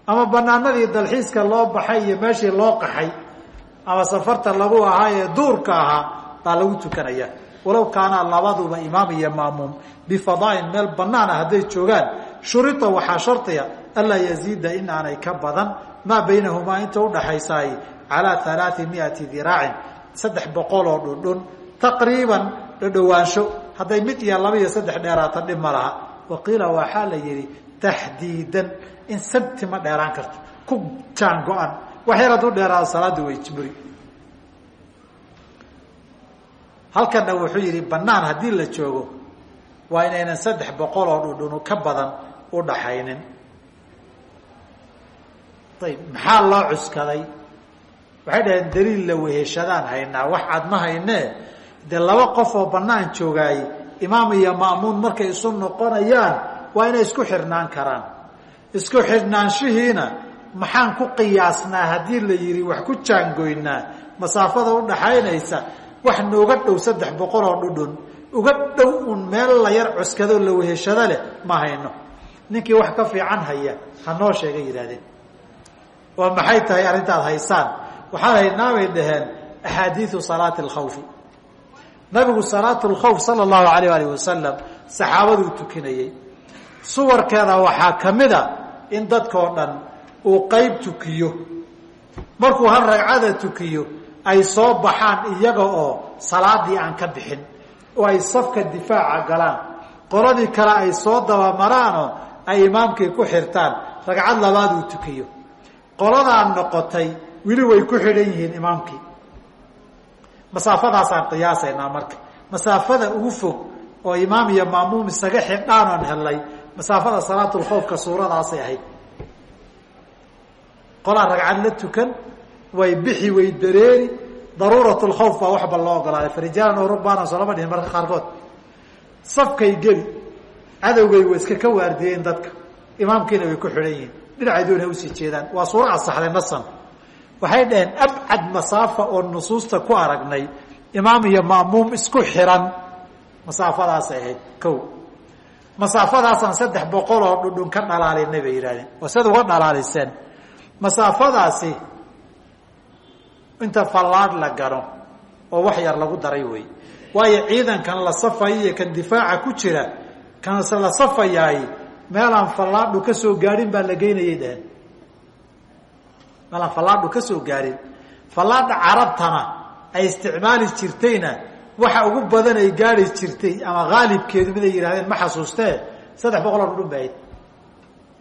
ama banaanadii dalxiiska loo baxay iyo meeshii loo qaxay ama safarta lagu ahaa ee duurka ahaa baa lagu tukanayaa walow kaanaa labaduba imaam iyo maamuum bifadaain meel banaana hadday joogaan shurita waxaa shardiga anlaa yaziida in aanay ka badan maa baynahumaa inta udhaxaysaay calaa alaai miati diraacin saddex boqol oo dhundhun taqriiban dhadhowaansho hadday mid iyo laba iyo saddex dheeraata dhib ma laha. Waqiila waxaa la yihi taxdiidan in sabti ma dheeraan karto. Ku jaan go-an wax yar hadduu dheeraado salaada way jiburi halkana wuxuu yihi banaan haddii la joogo waa inaynan saddex boqol oo dhundhunu ka badan u dhaxaynin. Ayb maxaa loo cuskaday? Waxay dhaheen daliil la weheshadaan haynaa. Wax cad ma haynee dee laba qof oo banaan joogaay imaam iyo ma'muun markay isu noqonayaan waa inay isku xirnaan karaan isku xidhnaanshihiina maxaan ku qiyaasnaa haddii la yidhi wax ku jaangoynaa masaafada udhaxaynaysa wax nooga dhow saddex boqol oo dhudhun uga dhow un meel la yar cuskadoo la weheshado leh ma hayno. Ninkii wax ka fiican haya ha noo sheega yidhahdeen waa maxay tahay arrintaad haysaan? Waxaan haynaa bay dhaheen axaadiiu salaati alkhawfi nabigu salaat lkhawf sala allahu alayh alih wasalam saxaabaduu tukinayey suwarkeeda waxaa ka mid a in dadkao dhan uu qeyb tukiyo. Markuu hal ragcada tukiyo ay soo baxaan iyaga oo salaadii aan ka bixin oo ay safka difaaca galaan. Qoladii kale ay soo dabamaraanoo ay imaamkii ku xirtaan ragcad labaad uu tukiyo. Qoladaan noqotay weli way ku xidhan yihiin imaamkii. Masaafadaasaan qiyaasaynaa marka. Masaafada ugu fog oo imaam iyo maamuum isaga xidhaan helay masaafada salaatulkhawfka suuradaasay ahayd. Qolaa ragcad la tukan way bixi way dareeri daruurat lkhawf baa waxba loo ogolaaday. Farijaalan oo rugbaana soolama dhihin marka qaarkood. Safkay geli cadowgay way iska ka waardiyeen dadka. Imaamkiina way ku xidhan yihiin. Dhinacay u sii jeedaan. Waa suura asaxday nasan waxay dhaheen abcad masaafa oo nusuusta ku aragnay imaam iyo ma'muum isku xiran. Masaafadaasay ahayd. Ko masaafadaasaan saddex boqol oo dhudhun ka dhalaalinay bay yidhahdeen. Siad uga dhalaaliseen masaafadaasi inta fallaadh la gano oo wax yar lagu daray wey waayo ciidankan la safaya iyo kan difaaca ku jira kanse la safayaay meelaan fallaadhu ka soo gaadhin baa la geynayay dhaheen meelaan fallaadhu ka soo gaadhin fallaadha carabtana ay isticmaali jirtayna waxa ugu badan ay gaari jirtay ama haalibkeedu mid ay yidhahdeen ma xasuustee? Saddex boqol oo dhudhun bahayd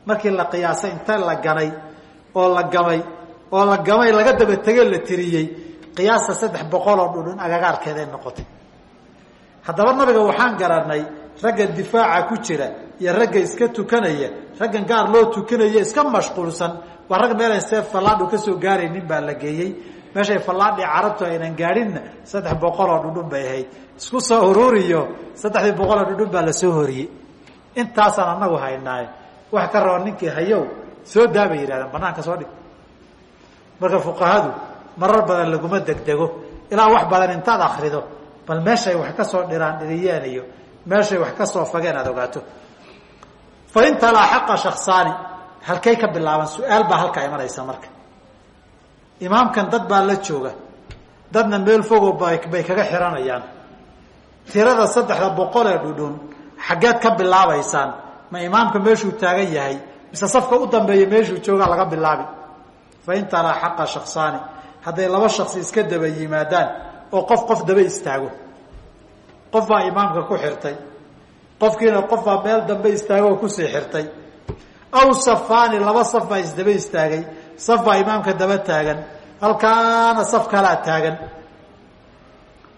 markii la qiyaasay inta la ganay oo la gamay oo la gamay laga daba tege la tiriyey qiyaasta saddex boqol oo dhudhun agagaarkeeday noqotay. Haddaba nabiga waxaan garanay ragga difaaca ku jira iyo ragga iska tukanaya raggan gaar loo tukanaya iska mashquulsan waa rag meelan see fallaadhu ka soo gaaraynin baa la geeyey. Meeshay fallaadhii carabtu aynan gaadhinna saddex boqol oo dhudhun bay ahayd. Isku soo ururiyo saddexdii boqol oo dhudhun baa la soo horiyey. Intaasaan anagu haynaaye wax ka raba ninkii hayow soo daa yidhahdeen banaanka soo dhig. Marka fuqahadu marar badan laguma degdego. Ilaa wax badan intaad akrido bal meeshay wax ka soo dhiraan dhiriyeen meeshay wax ka soo fageen aada ogaato. Fa in talaaxaqa shaksaani halkay ka bilaaban su'aal baa halkaa imanaysa marka. Imaamkan dad baa la jooga dadna meel fogo bay kaga xiranayaan. Tirada saddexda boqol ee dhudhun xaggeed ka bilaabaysaan ma imaamka meeshuu taagan yahay? Mise safka u dambeeya meeshuu joogaa laga bilaabi? Fa in talaaxaqa shaksaani hadday laba shaksi iska daba yimaadaan oo qof qof daba istaago. Qof baa imaamka ku xirtay. Qofkiina qof baa meel dambe istaago oo ku sii xirtay. Aw safaani laba saf baa isdaba istaagay. Saf baa imaamka daba taagan halkaana saf kalaa taagan.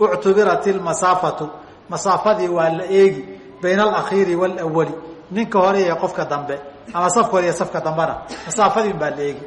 Uctubirat ilmasaafatu masaafadii waa la eegi bayna alakhiiri waalawali ninka hore iyo qofka dambe ama safka hore iyo safka dambena masaafadiin baa la eegi.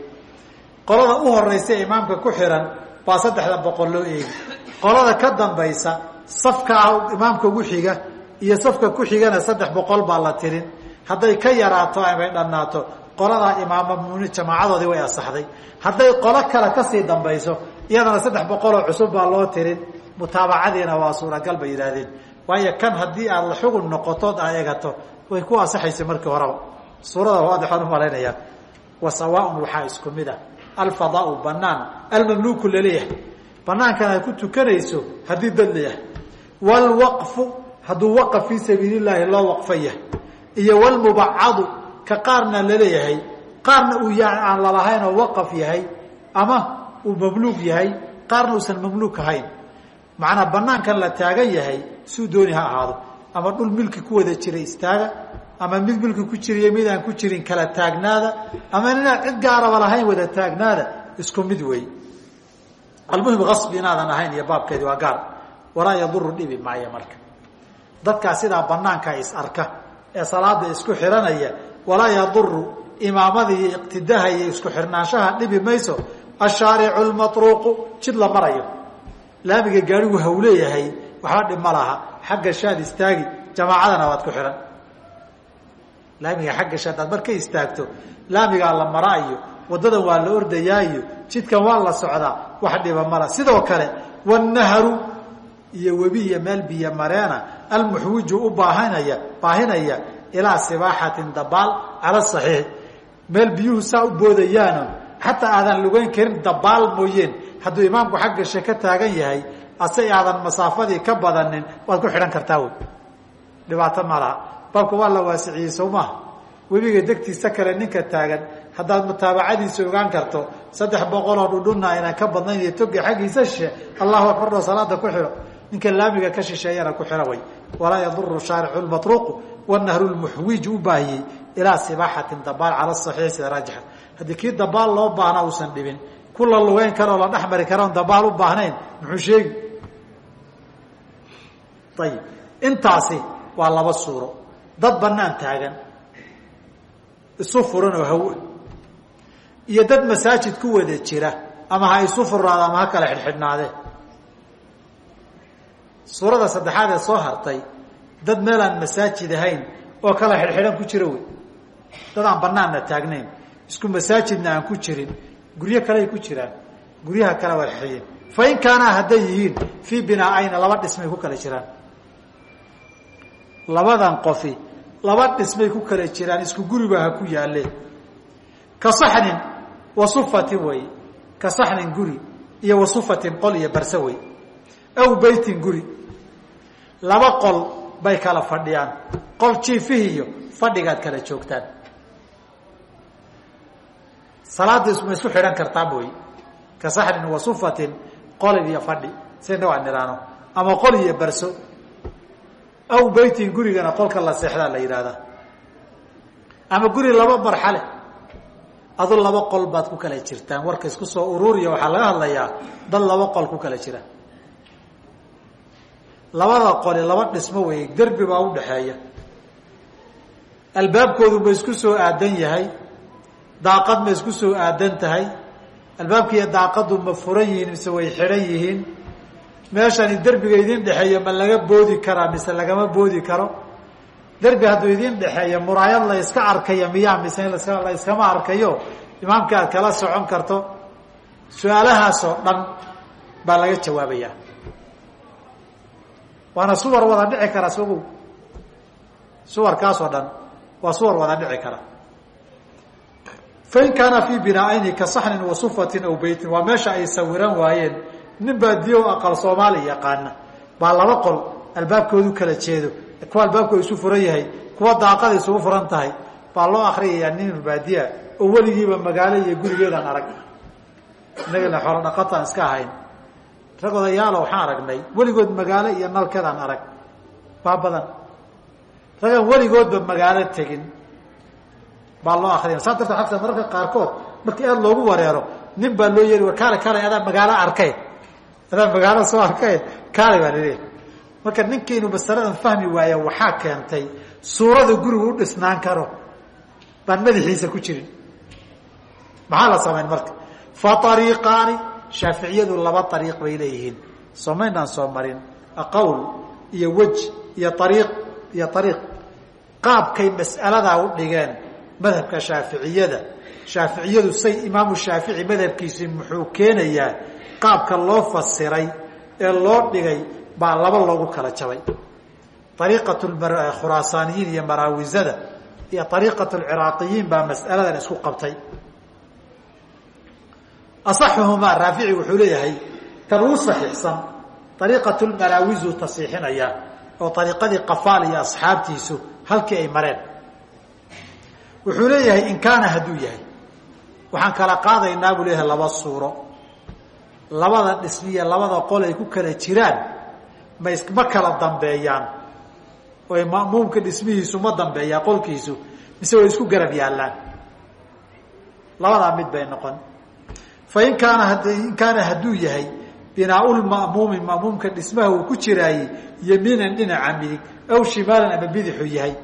Qolada u horeysa imaamka ku xiran baa saddexda boqol loo eegi. Qolada ka dambaysa safka imaamka ugu xiga iyo safka ku xigana saddex boqol baa la tirin. Hadday ka yaraato amay dhannaato qoladaa imaama muni jamaacadoodii way asaxday hadday qolo kale ka sii dambayso iyadana saddex boqoloo cusub baa loo tirin. Mutaabacadiina waa suuragal bay yidhaahdeen. Waayo kan haddii aad la xugun noqotood aa egato way ku asaxaysay markii horeba. Suurada waadixaan umalaynayaan wa sawaaun waxaa isku mid ah. Alfadaau banaan almamluuku la leeyahay. Banaankan aad ku tukanayso haddii dad leeyahay wlwaqfu hadduu waqf fii sabiili llaahi loo waqfa yahay. Iyo wlmubacadu ka qaarna la leeyahay qaarna uu aan lalahayn oo waqaf yahay ama uu mamluuk yahay qaarna uusan mamluuk ahayn. Macnaa banaankan la taagan yahay suu dooni ha ahaado. Ama dhul milki ku wada jira istaaga ama mid milki ku jiriyo mid aan ku jirin kala taagnaada ama inaan cid gaaraba lahayn wada taagnaada isku mid wey almuhim asbi inaadan ahayn iyo baabkeedi waa gaar. Walaa yaduru dhibi maayo marka. Dadkaa sidaa banaanka is arka ee salaada isku xiranaya walaa yaduru imaamada iyo iqtidaha iyo isku xirnaanshaha dhibi mayso ashaaricu lmatruuqu jid la marayo. Laamiga gaarigu hawleeyahay waxba dhib ma laha. Xagga shaad istaagi jamaacadana waad ku xihan laamiga xagga shaad aad marka istaagto laamigaa la maraa iyo waa la ordayaa jidkan waa la socdaa wax dhiba mala sidoo kale wanaharu iyo webi meel biyo mareena almuxwiju u baahanaya baahinaya ilaa sibaaxatin dabaal cala saxiix. Meel biyuhu saa u boodayaano xataa aadan lugeyn karin dabaal mooyeen. Hadduu imaamku xagga she ka taagan yahay ase aadan masaafadii ka badanin waad ku xidhan kartaa wey dhibaato ma laha. Baabka waa la waasiciyey soo maha webiga degtiisa kale ninka taagan haddaad mutaabacadiisa ogaan karto saddex boqoloo dhudhuna inaan ka badnayn iyo toga xaggiisa shishe allahu akbar dhoo salaada ku xidho. Ninka laamiga ka shisheeyana ku xidho way. Walaa yaduru shaaricu lmatruuqu wanahru lmuxwiju u baahiyey ilaa sibaaxatin dabaal cala saxiix sida raajixa haddii kii dabaal loo baahna uusan dhibin ku la lugeyn karo la dhex mari karo on dabaal u baahnayn muxuu sheegi ayib intaasi waa laba suuro dad banaan taagan isu furan oo hawo iyo dad masaajid ku wada jira ama ha isu furnaado ama ha kala xidhxidhnaadee suurada saddexaad dad meelaan masaajid ahayn oo kala xidhxidhan ku jira wey. Dad aan banaanna taagnayn isku masaajidna aan ku jirin guryo kaley ku jiraan guryaha kale waa xidhxidheen fa in kaanaa hadday yihiin fii binaa-ayna laba dhismay ku kala jiraan. Labadan qofi laba dhismay ku kala jiraan isku guriba ha ku yaaleen ka saxnin wa sufatin ka saxnin guri iyo wa sufatin qol iyo barse wey. Aw beytin guri. Laba qol bay kala fadhiyaan. Qol jiifihiiyo fadhigaad kala joogtaan. Salaadii ma isku xidhan kartaa mooy ka saxnin wa sufatin qolid iyo fadhi. Sina waa nidhaano ama qol iyo barso. Aw beytin gurigana qolka la seexdaa la yidhaahdaa ama guri laba marxale adu laba qol baad ku kala jirtaan. Warka isku soo uruuriya waxaa laga hadlayaa dad laba qol ku kala jira labada qoli laba dhismo wey derbi baa udhaxeeya albaabkoodu ma isku soo aadan yahay daaqad ma isku soo aadan tahay. Albaabkiiyo daaqadu ma furan yihiin mise way xidhan yihiin. Meeshani derbiga idin dhexeeya ma laga boodi karaa mise lagama boodi karo. Derbi hadduu idin dhexeeya muraayad la iska arkaya miyaa mise la iskama arkayo imaamka aad kala socon karto. Su'aalahaasoo dhan baa laga jawaabaya waana suwar wada dhici kara sogow suwarkaasoo dhan waa suwar wada dhici kara. Fain kaana fii binaa-ayni ka saxnin wa sufatin aw beytin waa meesha ay sawiran waayeen nin baadiyo aqal soomaali yaqaana. Baa laba qol albaabkoodu kala jeedo kuwa albaabkooda isu furan yahay kuwa daaqada isugu furan tahay baa loo akriyayaa nin baadiya oo weligiiba magaalo iyo gurigeedaan arag. Inagana xoolo dhaqataan iska ahayn rag odayaalo waxaan aragnay weligood magaalo iyo nalkeedaan arag. Baa badan. Ragaan weligoodba magaalo tegin. Baa loo akriya saa darteed xataa mararka qaarkood markii aada loogu wareero nin baa loo yeeri kaale kaale adaa magaalo arkay. Adaa magaalo soo arkay kaale baa laleeyahy marka ninkii inuu masaladan fahmi waaya waxaa keentay suurada gurigu u dhisnaan karo. Baan madaxiisa ku jirin. Maxaa la samayn marka? Fa ariiqaani shaaficiyadu laba ariiq bay leeyihiin. Somaynaan soo marin. Aqowl iyo wej iyo ariiq iyo ariiq qaabkay mas'aladaa u dhigeen madhabka shaaficiyada. Shaaficiyadu say imaamu shaafici madhabkiisi muxuu keenayaa qaabka loo fasiray ee loo dhigay baa laba loogu kala jabay. Ariiqat khuraasaaniyiin iyo maraawisada iyo ariiqat lciraaqiyiin baa mas'aladan isku qabtay asaxuhumaa raafici wuxuu leeyahay tan uu saxiixsan ariiqat lmaraawisu tasiixinaya oo ariiqadii qafaal iyo asxaabtiisu halkii ay mareen. Wuxuu leeyahay in kaana hadduu yahay waxaan kala qaadaynaa buu leeyahay laba suuro. Labada dhismiya labada qol ay ku kala jiraan mas ma kala dambeeyaan oo ma'muumka dhismihiisu ma dambeeyaa qolkiisu mise way isku garab yaallaan. Labadaa mid bay noqon fa in kaana in kaana hadduu yahay binaaulma'muumi ma'muumka dhismaha uu ku jiraayey yamiinan dhinaca midig aw shimaalan ama bidixu yahay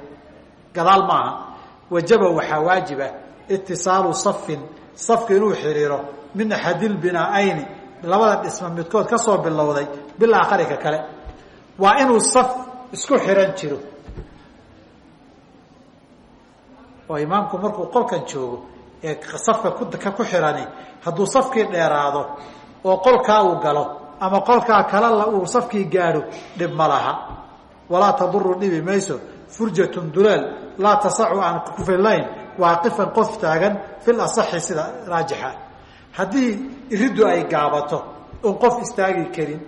gadaal maaha wajaba waxaa waajiba itisaalu safin safka inuu xiriiro min axadilbinaa-ayni labada dhisma midkood ka soo bilowday bilaakarika kale waa inuu saf isku xiran jiro oo imaamku markuu qolkan joogo ee safka ka ku xirani hadduu safkii dheeraado oo qolkaa uu galo ama qolkaa kalala uu safkii gaadho dhib ma laha. Walaa taduru dhibi mayso furjatun duleel laa tasacu aan ku fillayn waaqifan qof taagan fil asaxi sida raajixa. Haddii iriddu ay gaabato oon qof istaagi karin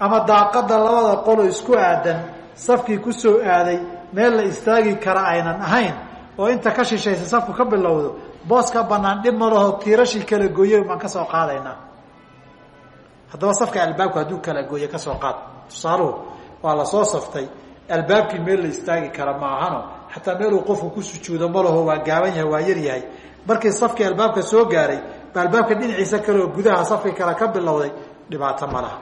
ama daaqada labada qoloo isku aadan safkii ku soo aaday meel la istaagi kara aynan ahayn oo inta ka shishaysa safku ka bilowdo boos ka banaan dhib malaho tiirashii kala gooye baan ka soo qaadaynaa haddaba safka albaabku hadduu kala gooye ka soo qaad. Tusaaluhu waa la soo saftay. Albaabkii meel la istaagi kara ma ahano. Xataa meeluu qofku ku sujuudo malaho waa gaaban yahay waa yar yahay. Markii safkii albaabka soo gaaray ba albaabka dhinaciisa kaleoo gudaha safki kale ka bilowday dhibaato ma laha.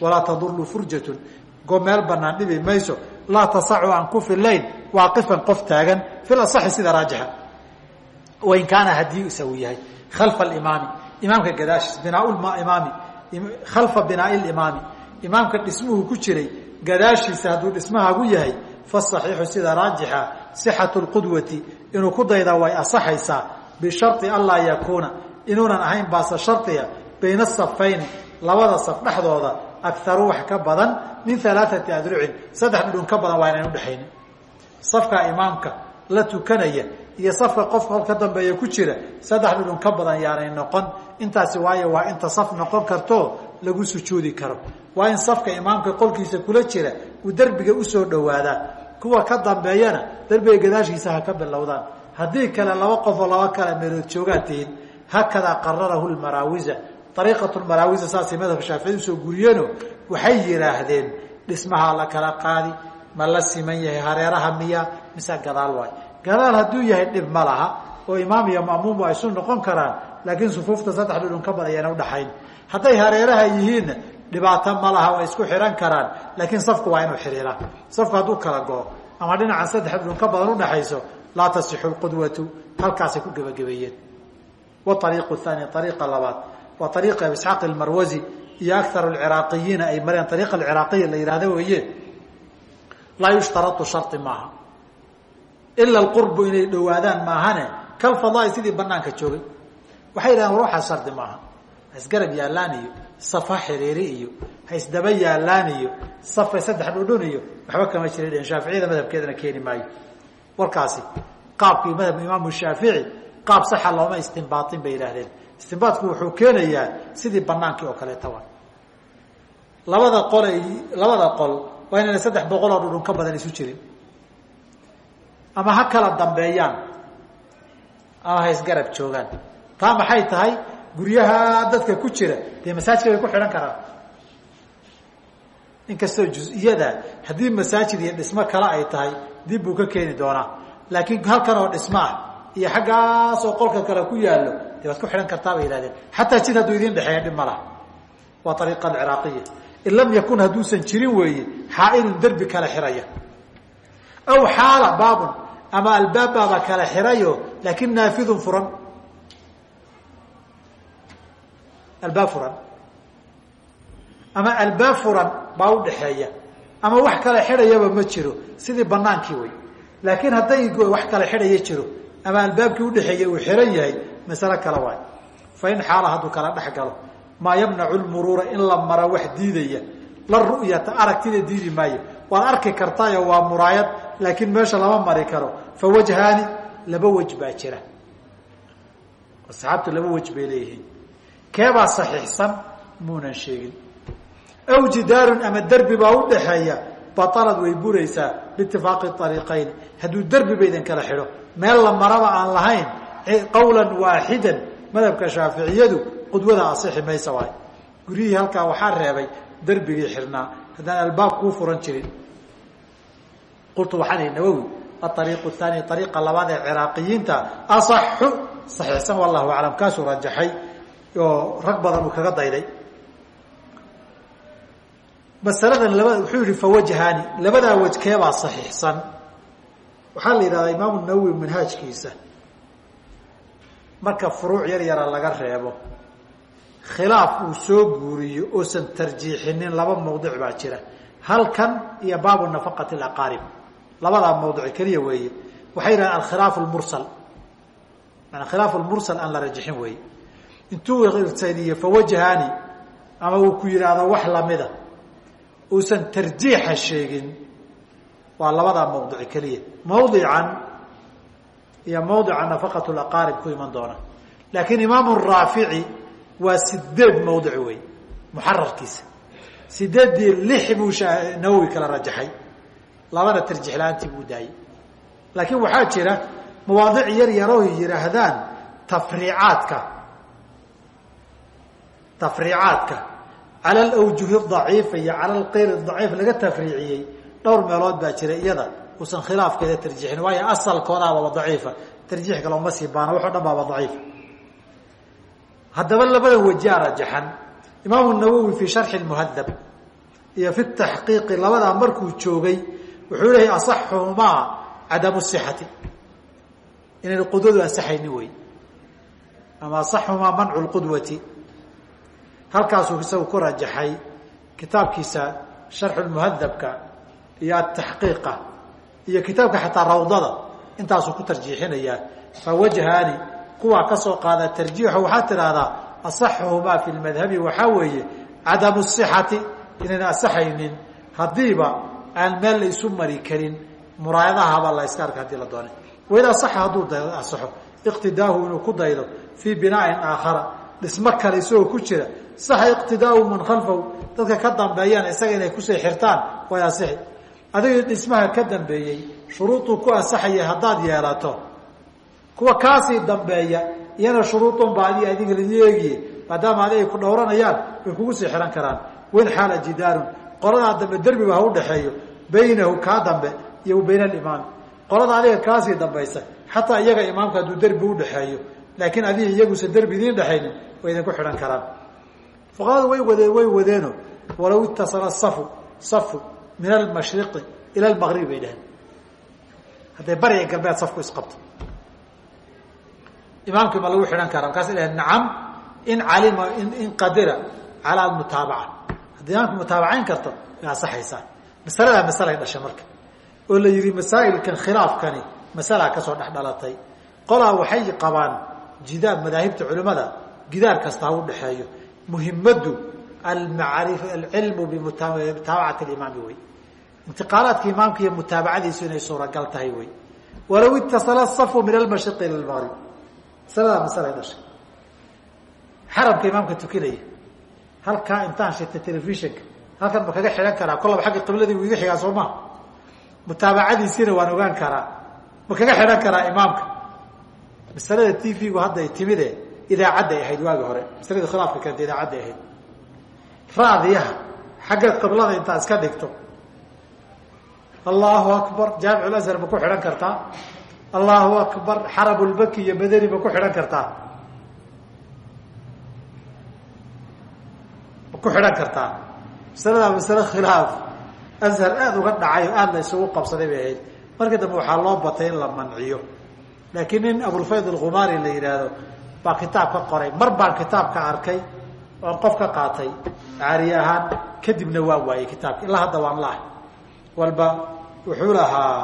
Walaa taduru furjatun. Go meel banaan dhibi mayso. Laa tasacu aan ku filayn waaqifan qof taagan. Fil asaxi sida raajixa wain kaana haddii isagu yahay. Khalfa alimaami. Imaamka gadaashiis binaa'imaami khalfa binaa'i limaami imaamka dhismuhu ku jiray gadaashiisa hadduu dhismahagu yahay fasaxiixu sida raajixa sixatu lqudwati inuu ku daydaa way asaxaysaa bishari anlaa yakuuna. Inuunan ahayn baase shardiga bayna asafayni labada saf dhexdooda akaru wax ka badan min alaaati adrucin saddex dhudhun ka badan waa inaan udhexaynin safka imaamka la tukanaya iyo safka qofka ka dambeeya ku jira saddex dhudhun ka badan yaanay noqon. Intaasi waayo waa inta saf noqon karto lagu sujuudi karo. Waa in safka imaamka qolkiisa kula jira uu derbiga u soo dhawaadaa kuwa ka dambeeyana derbiga gadaashiisa ha ka bilowdaan. Haddii kale laba qofoo laba kale meelood joogaa tihin hakadaa qararahu lmaraawisa ariiqatu lmaraawisa saasay madhabka shaaficiyad u soo guriyeeno waxay yidhaahdeen dhismahaa la kala qaadi ma la siman yahay hareeraha miya mise gadaal waay gadaal hadduu yahay dhib ma laha oo imaam iyo ma'muum waa isu noqon karaan laakiin sufuufta saddex dhudhun ka badan ayaana udhaxayn hadday hareeraha yihiinna dhibaato ma laha way isku xihan karaan laakiin safku waa inuu xiriiraa safku hadduu kala goo ama dhinacan saddex dhudhun ka badan udhaxayso laa tasixu lqudwatu halkaasay ku gebagabeeyeen. Waariiqu haani ariiqa labaad. Waa ariiqa isxaaq almarwazi iyo akaru lciraaqiyiina ay mareen. Ariiqa alciraaqiya la yihahda weeye laa yushtarau shari maaha ila alqurbu inay dhowaadaan maahane kalfadaai sidii banaanka joogay. Waxay yidhahdeen war waxaa shardi maaha. Ha isgarab yaallaan xiriiri iyo ha isdaba safay saddex dhudhun iyo waxba kama jira dhehen shaaficiyada madhabkeedana keeni maayo. Warkaasi qaabkii madhab imaamu shaafici qaab saxa looma istinbaain bay yidhaahdeen. Istinbaatku wuxuu keenayaa sidii banaankii oo kaleeta labada qol ay labada qol waa inayna saddex boqol oo dhudhun ka badan isu jirin ama ha kala dambeeyaan. Ama ha isgarab joogaan. Taa maxay tahay? Guryaha dadka ku jira. Dee masaajidka bay ku xidhan karaan. Inkastoo juz-iyada haddii masaajid iyo dhismo kale ay tahay dib buu ka keeni doonaa. Laakiin halkan oo dhismo ah iyo xaggaas oo qolka kale ku yaallo dee waad ku xidhan kartaa bay yihahdeen xataa jid hadduu idin dhexeeya dhib waa ariiqa alciraaqiya in lam yakun hadduusan jirin weeye xaailun derbi kala xiraya. Aw xaala baabun ama albaab baaba kala xirayo laakin naafidun furan. Albaab furan. Ama albaab furan baa udhaxeeya ama wax kala xidhayaba ma jiro. Sidii banaankii wey. Laakiin hadday wax kala xidhaya jiro ama albaabkii udhexeeyey uu xiran yahay masalo kale waay. Fa xaala hadduu kala dhex galo maa yamnacu lmuruura in la mara wax diidaya la ru'yata aragtida diidi maayo. Waad arki kartaayo waa muraayad laakiin meesha lama mari karo fa wajhaani laba wej baa jira asxaabtu laba wej bay leeyihiin keebaa saxiixsan muunan sheegin aw jidaarun ama derbi baa udhaxeeya batalad way buraysaa biitifaaqi ariiqayn hadduu derbi baydan kala xidho meel la maraba aan lahayn qawlan waaxidan madhabka shaaficiyadu qudwada asixi maysa waay guryihii halkaa waxaa reebay derbigii xirnaa haddaan albaab kuu furan jirin qultu waxaan ihi nawowi aariiqu haani ariiqa labaad ee ciraaqiyiinta asaxu saxiixsan wallahu aclam kaasuu rajaxay oo rag badan uu kaga dayday masaladan laba wuxuu yihi fawajhaani labadaa wejkeebaa saxiixsan waxaa la yidhahdaa imaamu nawowi manhaajkiisa marka furuuc yar yara laga reebo khilaaf uu soo guuriyo oosan tarjiixinin laba mawdic baa jira halkan iyo baabu nafaqati aqaarib labadaa mawdic keliya weeye waxay yidhahdeen alkhilaafu lmursal maanaa khilaafu lmursal aan la rajixin weeye. Intuu irsaniye fawajhaani ama uu ku yidhaahdo wax lamida uusan tarjiixa sheegin waa labadaa mawdici keliya. Mawdican iyo mawdica nafaqat laqaarib ku iman doona. Laakiin imaamu raafici waa sideed mawdic wey muxararkiisa. Sideeddii lix buu nawowi kala rajaxay labana la'aantii buu daayey. Laakiin waxaa jira mawaadic yar yaroo yidhaahdaan tafriicaadka. Tafriicaadka. Cala alawjuhi daciifa iyo cala alkayr daciif laga tafriiciyey dhowr meelood baa jira iyada uusan khilaafkeeda tarjiixin waayo asalkoodaababa daciifa. Tarjiix kale uma sii waxo dhan baaba daciifa. Haddaba labadan wejaa rajaxan imaamu nawowi fii sharxi muhadab iyo fi taxqiiqi labadaa markuu joogay wuxuu leeyahy asaxuhumaa cadamu sixati. Inayna qudwadu ansaxaynin wey ama asaxuhumaa mancu lqudwati halkaasuu isagu ku rajaxay kitaabkiisa sharxu muhadabka iyo ataxqiiqa iyo kitaabka xataa rawdada intaasuu ku tarjiixinayaa fawajhaani kuwaa ka soo qaada tarjiixo waxaad tidhaahdaa asaxuhumaa fi lmadhabi waxaa weeye cadamu sixati inayna asaxaynin. Haddiiba aan meel la isu mari karin muraayadahaba la iska arka haddii la doonay waidaa saxa hadduu asaxo iqtidaahu inuu ku daydo fii binaain aakhara. Dhismo kale isagoo ku jira. Saxa iqtidaau man khalfahu dadka ka dambeeyaan isaga inay ku sii xirtaan way asixi. Adiga dhismaha ka dambeeyey shuruuduu ku ansaxaya haddaad yeelato. Kuwa kaasii dambeeya iyana shuruudunbaa adi adiga laeegiye maadaama adi ay ku dhowranayaan way kugu sii xihan karaan. Wain xaala jidaarun qoladaa dambe derbiba ha udhaxeeyo baynahu kaa dambe iyo bayna alimaami qolada adiga kaasii dambaysa xataa iyaga imaamka hadduu derbi udhaxeeyo laakiin adiga iyagusa derbi idiin dhexaynin way idinku xidhan karaan. Fuqahadu way wadeen way wadeeno walow itasala safu safu min almashriqi ila almaqribi bay dhaheen. Hadday bariga galbeed safku isqabto. Imaamkii ma lagu xidhan karaa markaas dhaheen nacam in calima in qadira calaa mutaabaca haddii imaamka mutaabacayn karto way asaxaysaa masaladaa masalay dhashay marka. Oo la yihi masaa'ilkan khilaafkani masalaa ka soo dhex dhalatay. Qolaa waxay qabaan jidaar madaahibta culimmada gidaar kasta ha u dhexeeyo. Muhimaddu almaarif alcilmu bimutaabacati limaami wey intiqaalaadka imaamka iyo mutaabacadiisu inay suuragal tahay wey walow itasala safu min almashriqi ila lmaqrib masaladaa masalay dhashay. Xaramka imaamka tukinaya halkaa intaan shita telefishinka halkan ma kaga xidhan karaa. Kollaba xagga qibladii uu iga xigaa soo maha mutaabacadiisiina waan ogaan karaa. Ma kaga xidhan karaa imaamka. Masalada t v-gu hadday timide idaacadday ahayd waagi hore. Masaladii khilaafka keenta idaacadday ahayd. Raadiyaha xagga qiblada intaa iska dhigto. Allahu akbar jaamic lazhar ma ku xidhan kartaa. Allahu akbar xarabulbaki iyo badani ma ku xidhan kartaa. Ma ku xidhan kartaa masaladaa masale khilaaf. Ashar aada uga dhacay oo la isugu qabsaday bay ahayd. Markii dambe waxaa loo batay in la manciyo. Laakiin nin abulfayd alkhumaari la yidhaahdo baa kitaab ka qoray. Mar baan kitaabka arkay oon qof ka qaatay. Caari ahaan kadibna waa waayey kitaabka. Ilaa hadda waan la ah walba wuxuu lahaa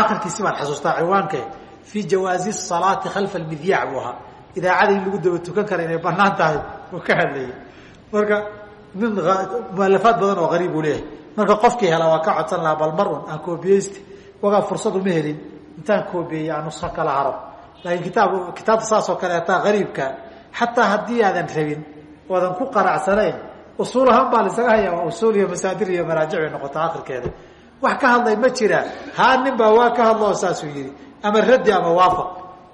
akhirkiisi baan xasuustaa ciwaanke fii jawaazi salaati khalfa almidyaac buu ahaa. Idaacada in lagu daba tukan kara inay bannaan tahay uu ka hadlayay marka nin mualafaad badan oo qariib uu leeyahay. Marka qofkii hela waa ka codsan lahaa bal mar un aan koobiyeysta wagaa fursad uma helin. Intaan koobiyeey aan nuso kala haro laakiin kitaab kitaabta saasoo kaleetaa qariibka xataa haddii aadan rabin oodan ku qanacsanayn usuul ahaan baa laisaga hayaa waa usuul iyo masaadir iyo maraajic bay noqotaa akhirkeeda. Wax ka hadlay ma jiraan haa nin baa waa ka hadloo saasuu yihi ama raddi ama waafaq.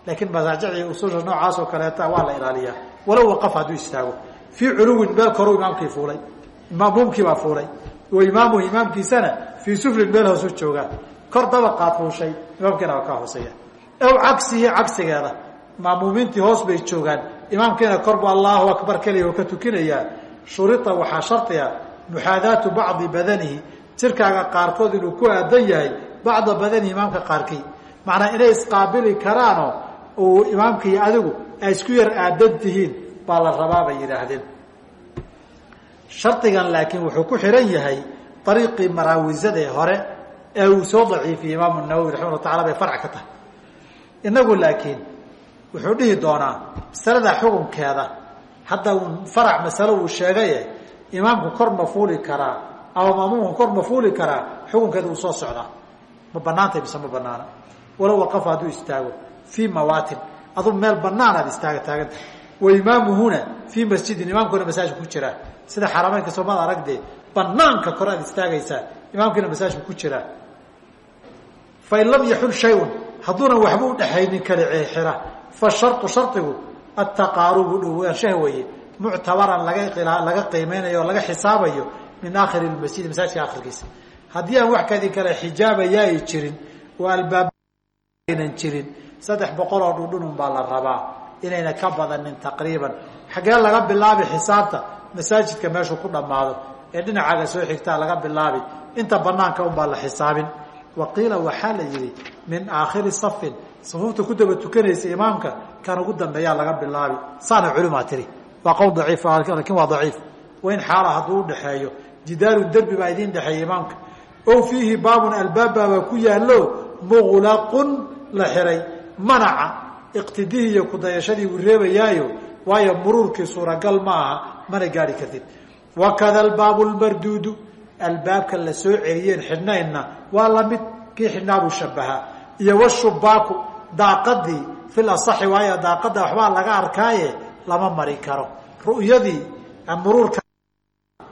Laakiin masaajic iyo usuulsha noocaas oo kaleeta waa la ilaaliyaa. Walow waqaf hadduu istaago fii culuwin meel koru imaamkii fuulay. Maamuumkii baa fuulay. Wa imaamuhu imaamkiisana fii suflin meel hoosu joogaa kor dabaqaad fuushay imaamkiina waa kaa hooseeya. Aw cagsihi cagsigeeda maamuumiintii hoos bay joogaan. Imaamkiina korbu allahu akbar keliya oo ka tukinayaa. Shurita waxaa shardiga muxaadaatu bacdi badanihi. Jirkaaga qaarkood inuu ku aadan yahay bacda badanihi imaamka qaarkii. Macnaa inay isqaabili karaanoo uu imaamka iyo adigu ay isku yar aadan tihiin baa la rabaa bay yidhaahdeen. Shardigan laakiin wuxuu ku xihan yahay ariiqii maraawisadae hore ee uu soo daciifiyey imaamu nawowi raximah llah tacala bay farc ka tahay. Inagu laakiin wuxuu dhihi doonaa masalada xukunkeeda hadda un farac masalo uu sheegaye imaamku kor ma fuuli karaa ama maamuumku kor ma fuuli karaa xukunkeeda uu soo socdaa. Ma banaantay mise ma banaana walow waqafa hadduu istaago fii mawaatin adu meel banaan aad istaaga taaganta wa imaamuhuna fii masjidin imaamkuna masaajidka ku jiraa sida xarameynka soomada aragdee banaanka kor aad istaagaysaa imaamkiina masaajidka ku jiraa fain lam yaxul shayun hadduunan waxba udhexaynin kala xira. Fa shartu shardigu ataqaarubu dhowaanshaha weeye muctabaran laga laga qiimeynayo o laga xisaabayo min aakhiri masjidi masaajidka akhirkiisa haddii aan wax kadi kale xijaabayaa ay jirin oo albaabnan jirin saddex boqol oo dhundhunun baa la rabaa inayna ka badanin taqriiban. Xaggee laga bilaabi xisaabta masaajidka meeshuu ku dhammaado ee dhinacaaga soo xigtaa laga bilaabi inta banaanka un baa la xisaabin. Wa qiila waxaa la yihi min aakhiri safin safuufta ku daba tukanaysa imaamka kan ugu dambeeyaa laga bilaabi. Saana culimaa tiri. Waa qowl daciif laakiin waa daciif. Wain xaala hadduu udhexeeyo jidaarun derbi baa idiin dhexeeya imaamka. O fiihi baabun albaabbaabaa ku yaallo muqlaqun la xiray. Manaca iqtidihii iyo kudayashadii uu reebayaayo waayo muruurkii suuragal ma aha mana gaari kartid. Wakada albaabu lmarduudu albaabka la soo celiyeen xidhnaynna waa la mid kii xidhnaabuu shabahaa iyo washubaaku daaqadii fil asaxi waayo daaqada waxbaa laga arkaaye lama mari karo. Ru'yadii muruurka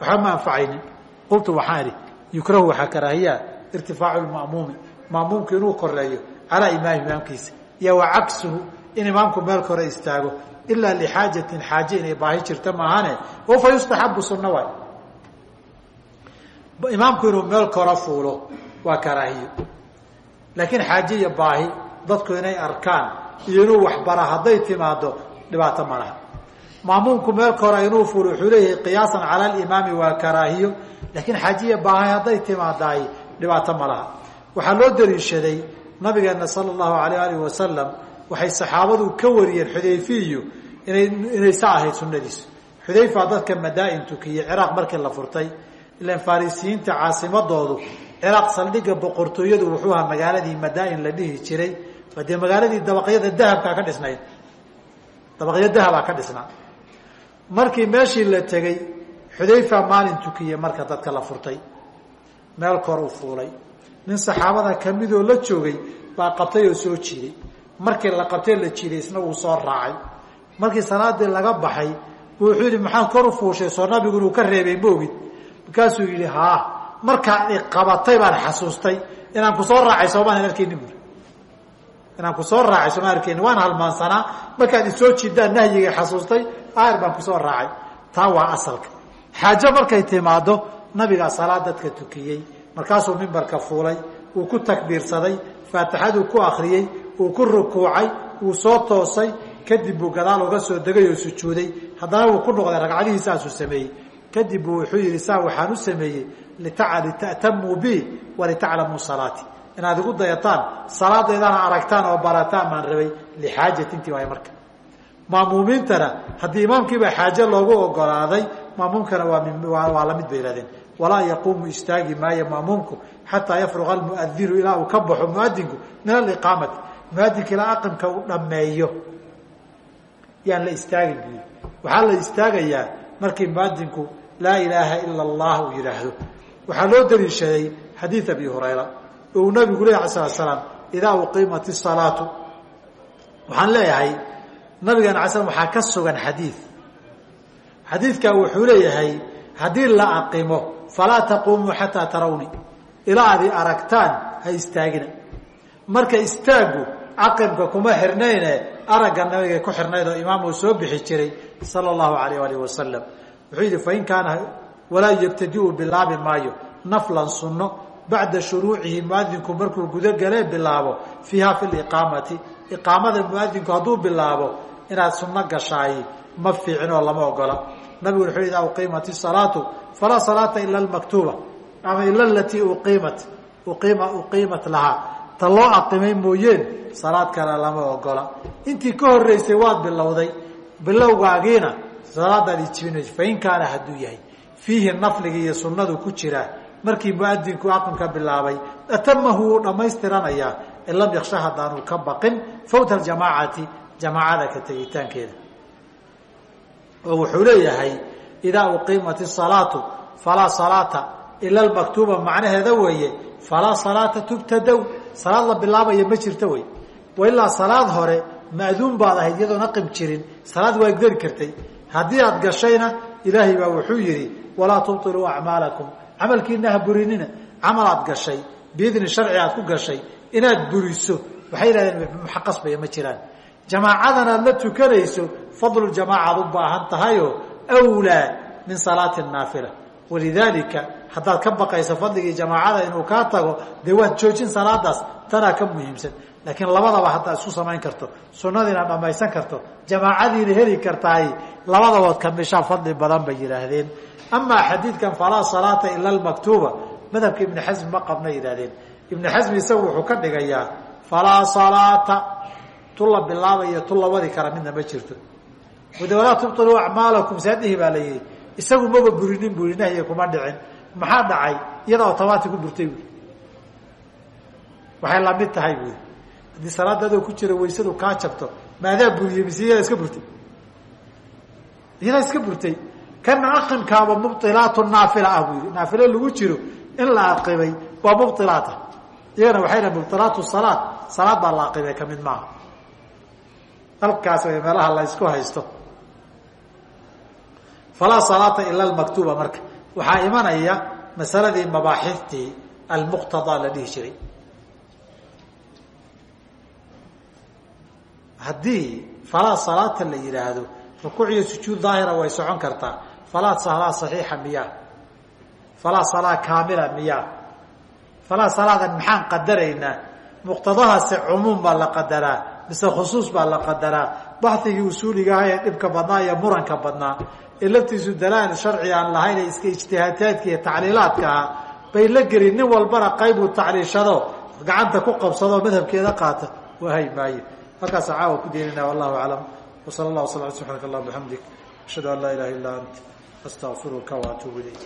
waxba ma anfacaynin. Qultu waxaan idhi yukrahu waxaa karaahiyaa irtifaacu lma'muumi ma'muumku inuu koreeyo calaa imaami imaamkiisa iyo wa cagsuhu in imaamku meel kore istaago ilaa lixaajatin xaaje inay baahi jirta maahane oo fa yustaxabu sunna waay. Imaamku inuu meel kora fuulo waa karaahiyo. Laakiin xaaje iyo baahi dadku inay arkaan iyo inuu waxbara hadday timaado dhibaato ma laha. Maamuumku meel kora inuu fuulo wuxuu leeyahay qiyaasan cala alimaami waa karaahiyo. Laakiin xaajiya baahay hadday timaadaay dhibaato ma laha. Waxaa loo daliishaday nabigeena sala allahu alayh alih wasalam waxay saxaabadu ka wariyeen xudayfiyu inay inay sa ahayd sunnadiisu. Xudayfa dadka madaa-in tukiyey markii la furtay ilan farisiyiinta caasimadoodu ciraaq saldhigga boqortooyadu wuxuu ahaa magaaladii madaa-in la dhihi jiray dee magaaladii dabaqyada dahabkaa ka dhisnayd dabaqyo dahabaa ka dhisnaa. Markii meeshii la tegey xudayfa maalin marka dadka la furtay meel kor u fuulay nin saxaabada kamidoo la joogay baa qabtay oo soo jiiday markii la qabtay la jiiday isna wuu soo raacay. Markii salaadii laga baxay wuxuu yihi maxaad kor u fuushay? Soo nabigu inuu ka reebay ma ogid markaasuu yidhi haa markaad iqabatay baan xasuustay. Inaan ku soo raacay soomaan arkeyni buuri inaan ku soo raacay sooma arkeyni waan halmaansanaa. Markaad isoo jiidaan nahyiga xasuustay aayar baan ku soo raacay. Taa waa asalka. Xaajo markay timaado nabigaa salaad dadka tukiyey markaasuu mimbarka fuulay uu ku takbiirsaday faatixaduu ku akriyey uu ku rukuucay uu soo toosay kadib buu gadaal uga soo degay oo sujuuday. Haddana wuu ku noqday ragcadihii saasuu sameeyey. Kadib buu wuxuu yihi saa waxaan u sameeyey lita'tamuu bi walitaclamuu salaati. Inaad igu dayataan salaadeydana aragtaan oo barataan baan rabay lixaajatintii waay marka. Maamuumiintana haddii imaamkiiba xaaje loogu ogolaaday maamuumkana waa waa la mid bay yihahdeen walaa yaquumu istaagi maayo maamuumku xataa yafruqa almuadinu ilaa uu ka baxo muadinku min aliqaamati muadinka ilaa aqimka uu dhameeyo yaan la istaagin bu waxaa la istaagayaa markii muadinku laa ilaaha ila allah uu yidhaahdo. Waxaa loo daliishaday xadiid abi hurayra. Uu nabigu ley ala slat slaam idaa uqiimat isalaatu waxaan leeyahay nabigan ala slam waxaa ka sugan xadiid xadiidkaa wuxuu leeyahay haddii la aqimo falaa taquumuu xataa tarawni. Ilaa adi aragtaan ha istaagina. Marka istaagu caqimka kuma xirnayne aragga nabiga ku xirnayd oo imaam uu soo bixi jiray sala allahu alayh alih wasalam wuxuu yidhi fain kaana walaa yabtadiu bilaabi maayo naflan sunno bacda shuruucihi muadinku markuu gudogalee bilaabo fiiha fi liqaamati iqaamada muadinku hadduu bilaabo inaad sunno gashaay ma fiicin lama ogola nabigu wuxuu idaa uqiimat isalaatu falaa salaata ila almaktuuba ama ila alatii uqiimat uqiima uqiimat lahaa. Ta loo aqimay mooyeen salaad kale lama ogola intii ka horeysay waad bilowday. Bilowgaagiina salaadaad ijibin fain kaana hadduu yahay. Fiihi nafliga iyo sunnadu ku jiraa markii muadinku aqimka bilaabay atamahu wuu dhammaystiranayaa in lam yaksha haddaanu ka baqin fawta aljamaacati jamaacada ka tegitaankeeda oo wuxuu leeyahay idaa uqiimat isalaatu falaa salaata ila almaktuuba. Macnaheeda weeye falaa salaata tubtadow salaad la bilaabaya ma jirto wey. Wailaa salaad hore ma'duun baad ahayd iyadoon aqim jirin salaad waa geli kartay. Haddii aad gashayna ilaahay baa wuxuu yidhi walaa tubtiluu acmaalakum. Camalkiina ha burinina. Camal aad gashay biidni sharci aad ku gashay inaad buriso. Waxay yidhahdeen muxaqasbaya ma jiraan fadlu jamaacaad u baahan tahayoo wlaa min salaati naafila. Walidaalika haddaad ka baqayso fadligii jamaacada inuu kaa tago dee waad joojin salaadaas tanaa ka muhiimsan. Laakiin labadaba haddaad isku samayn karto sunadiina dhamaysan karto jamaacadiina heli kartaay labadabood kamishaa fadli badan bay yidhaahdeen. Amaa xadiidkan falaa salaata ila almaktuuba madhabka ibni xasmi ma qabna yidhahdeen ibni xasmi isagu wuxuu ka dhigayaa falaa salaata tu la bilaabayo tu la kara midna ma jirto walaa tubtiluu acmaalakum saadihi baa layihi isagu maba burinin bu i nahyiga kuma dhicin maxaa dhacay? Iyada otomaati ku burtay buui waxay la mid tahay buui haddii salaada adoo ku jira waysadu kaa jabto maadaa buriyey mise iyadaa iska burtay? Iyadaa iska burtay. Kana akinkaaba mubilaatu naafila ah bu yihi naafilo lagu jiro in la aqibay waa mubilaata iyagana waxay dhaha mubilaatu salaad salaad baa la aqibay ka mid maaha. Halkaas meelaha la isku haysto falaa salaata ila almaktuuba marka. Waxaa imanaya masaladii mabaaxiftii almuqtadaa la dhihi jiray. Haddii falaa salaata la yidhaahdo rukuuc iyo sujuud daahira way socon kartaa. Falaa salaa saxiixa miyaa falaa salaa kaamila miyaa falaa salaadan maxaan qadaraynaa? Muqtadahaase cumuum baa la qadaraa mise khusuus baa la qadaraa? Baxigii usuuliga ee dhibka badnaa iyo muranka badnaa ee laftiisu dalaa'il sharci aan lahayn ee iska ijtihaadaadka iyo tacliilaadka ah bay la gelin. Nin walbana qaybuu tacliishado gacanta ku qabsado madhabkeeda qaata wahay maayo halkaasa caawa ku deenina wallahu aclam. Wsala allah wasala subxaanaka allah bixamdik ashhadu an laa ilaha illa ant astaqfiruka waatuubu ilayk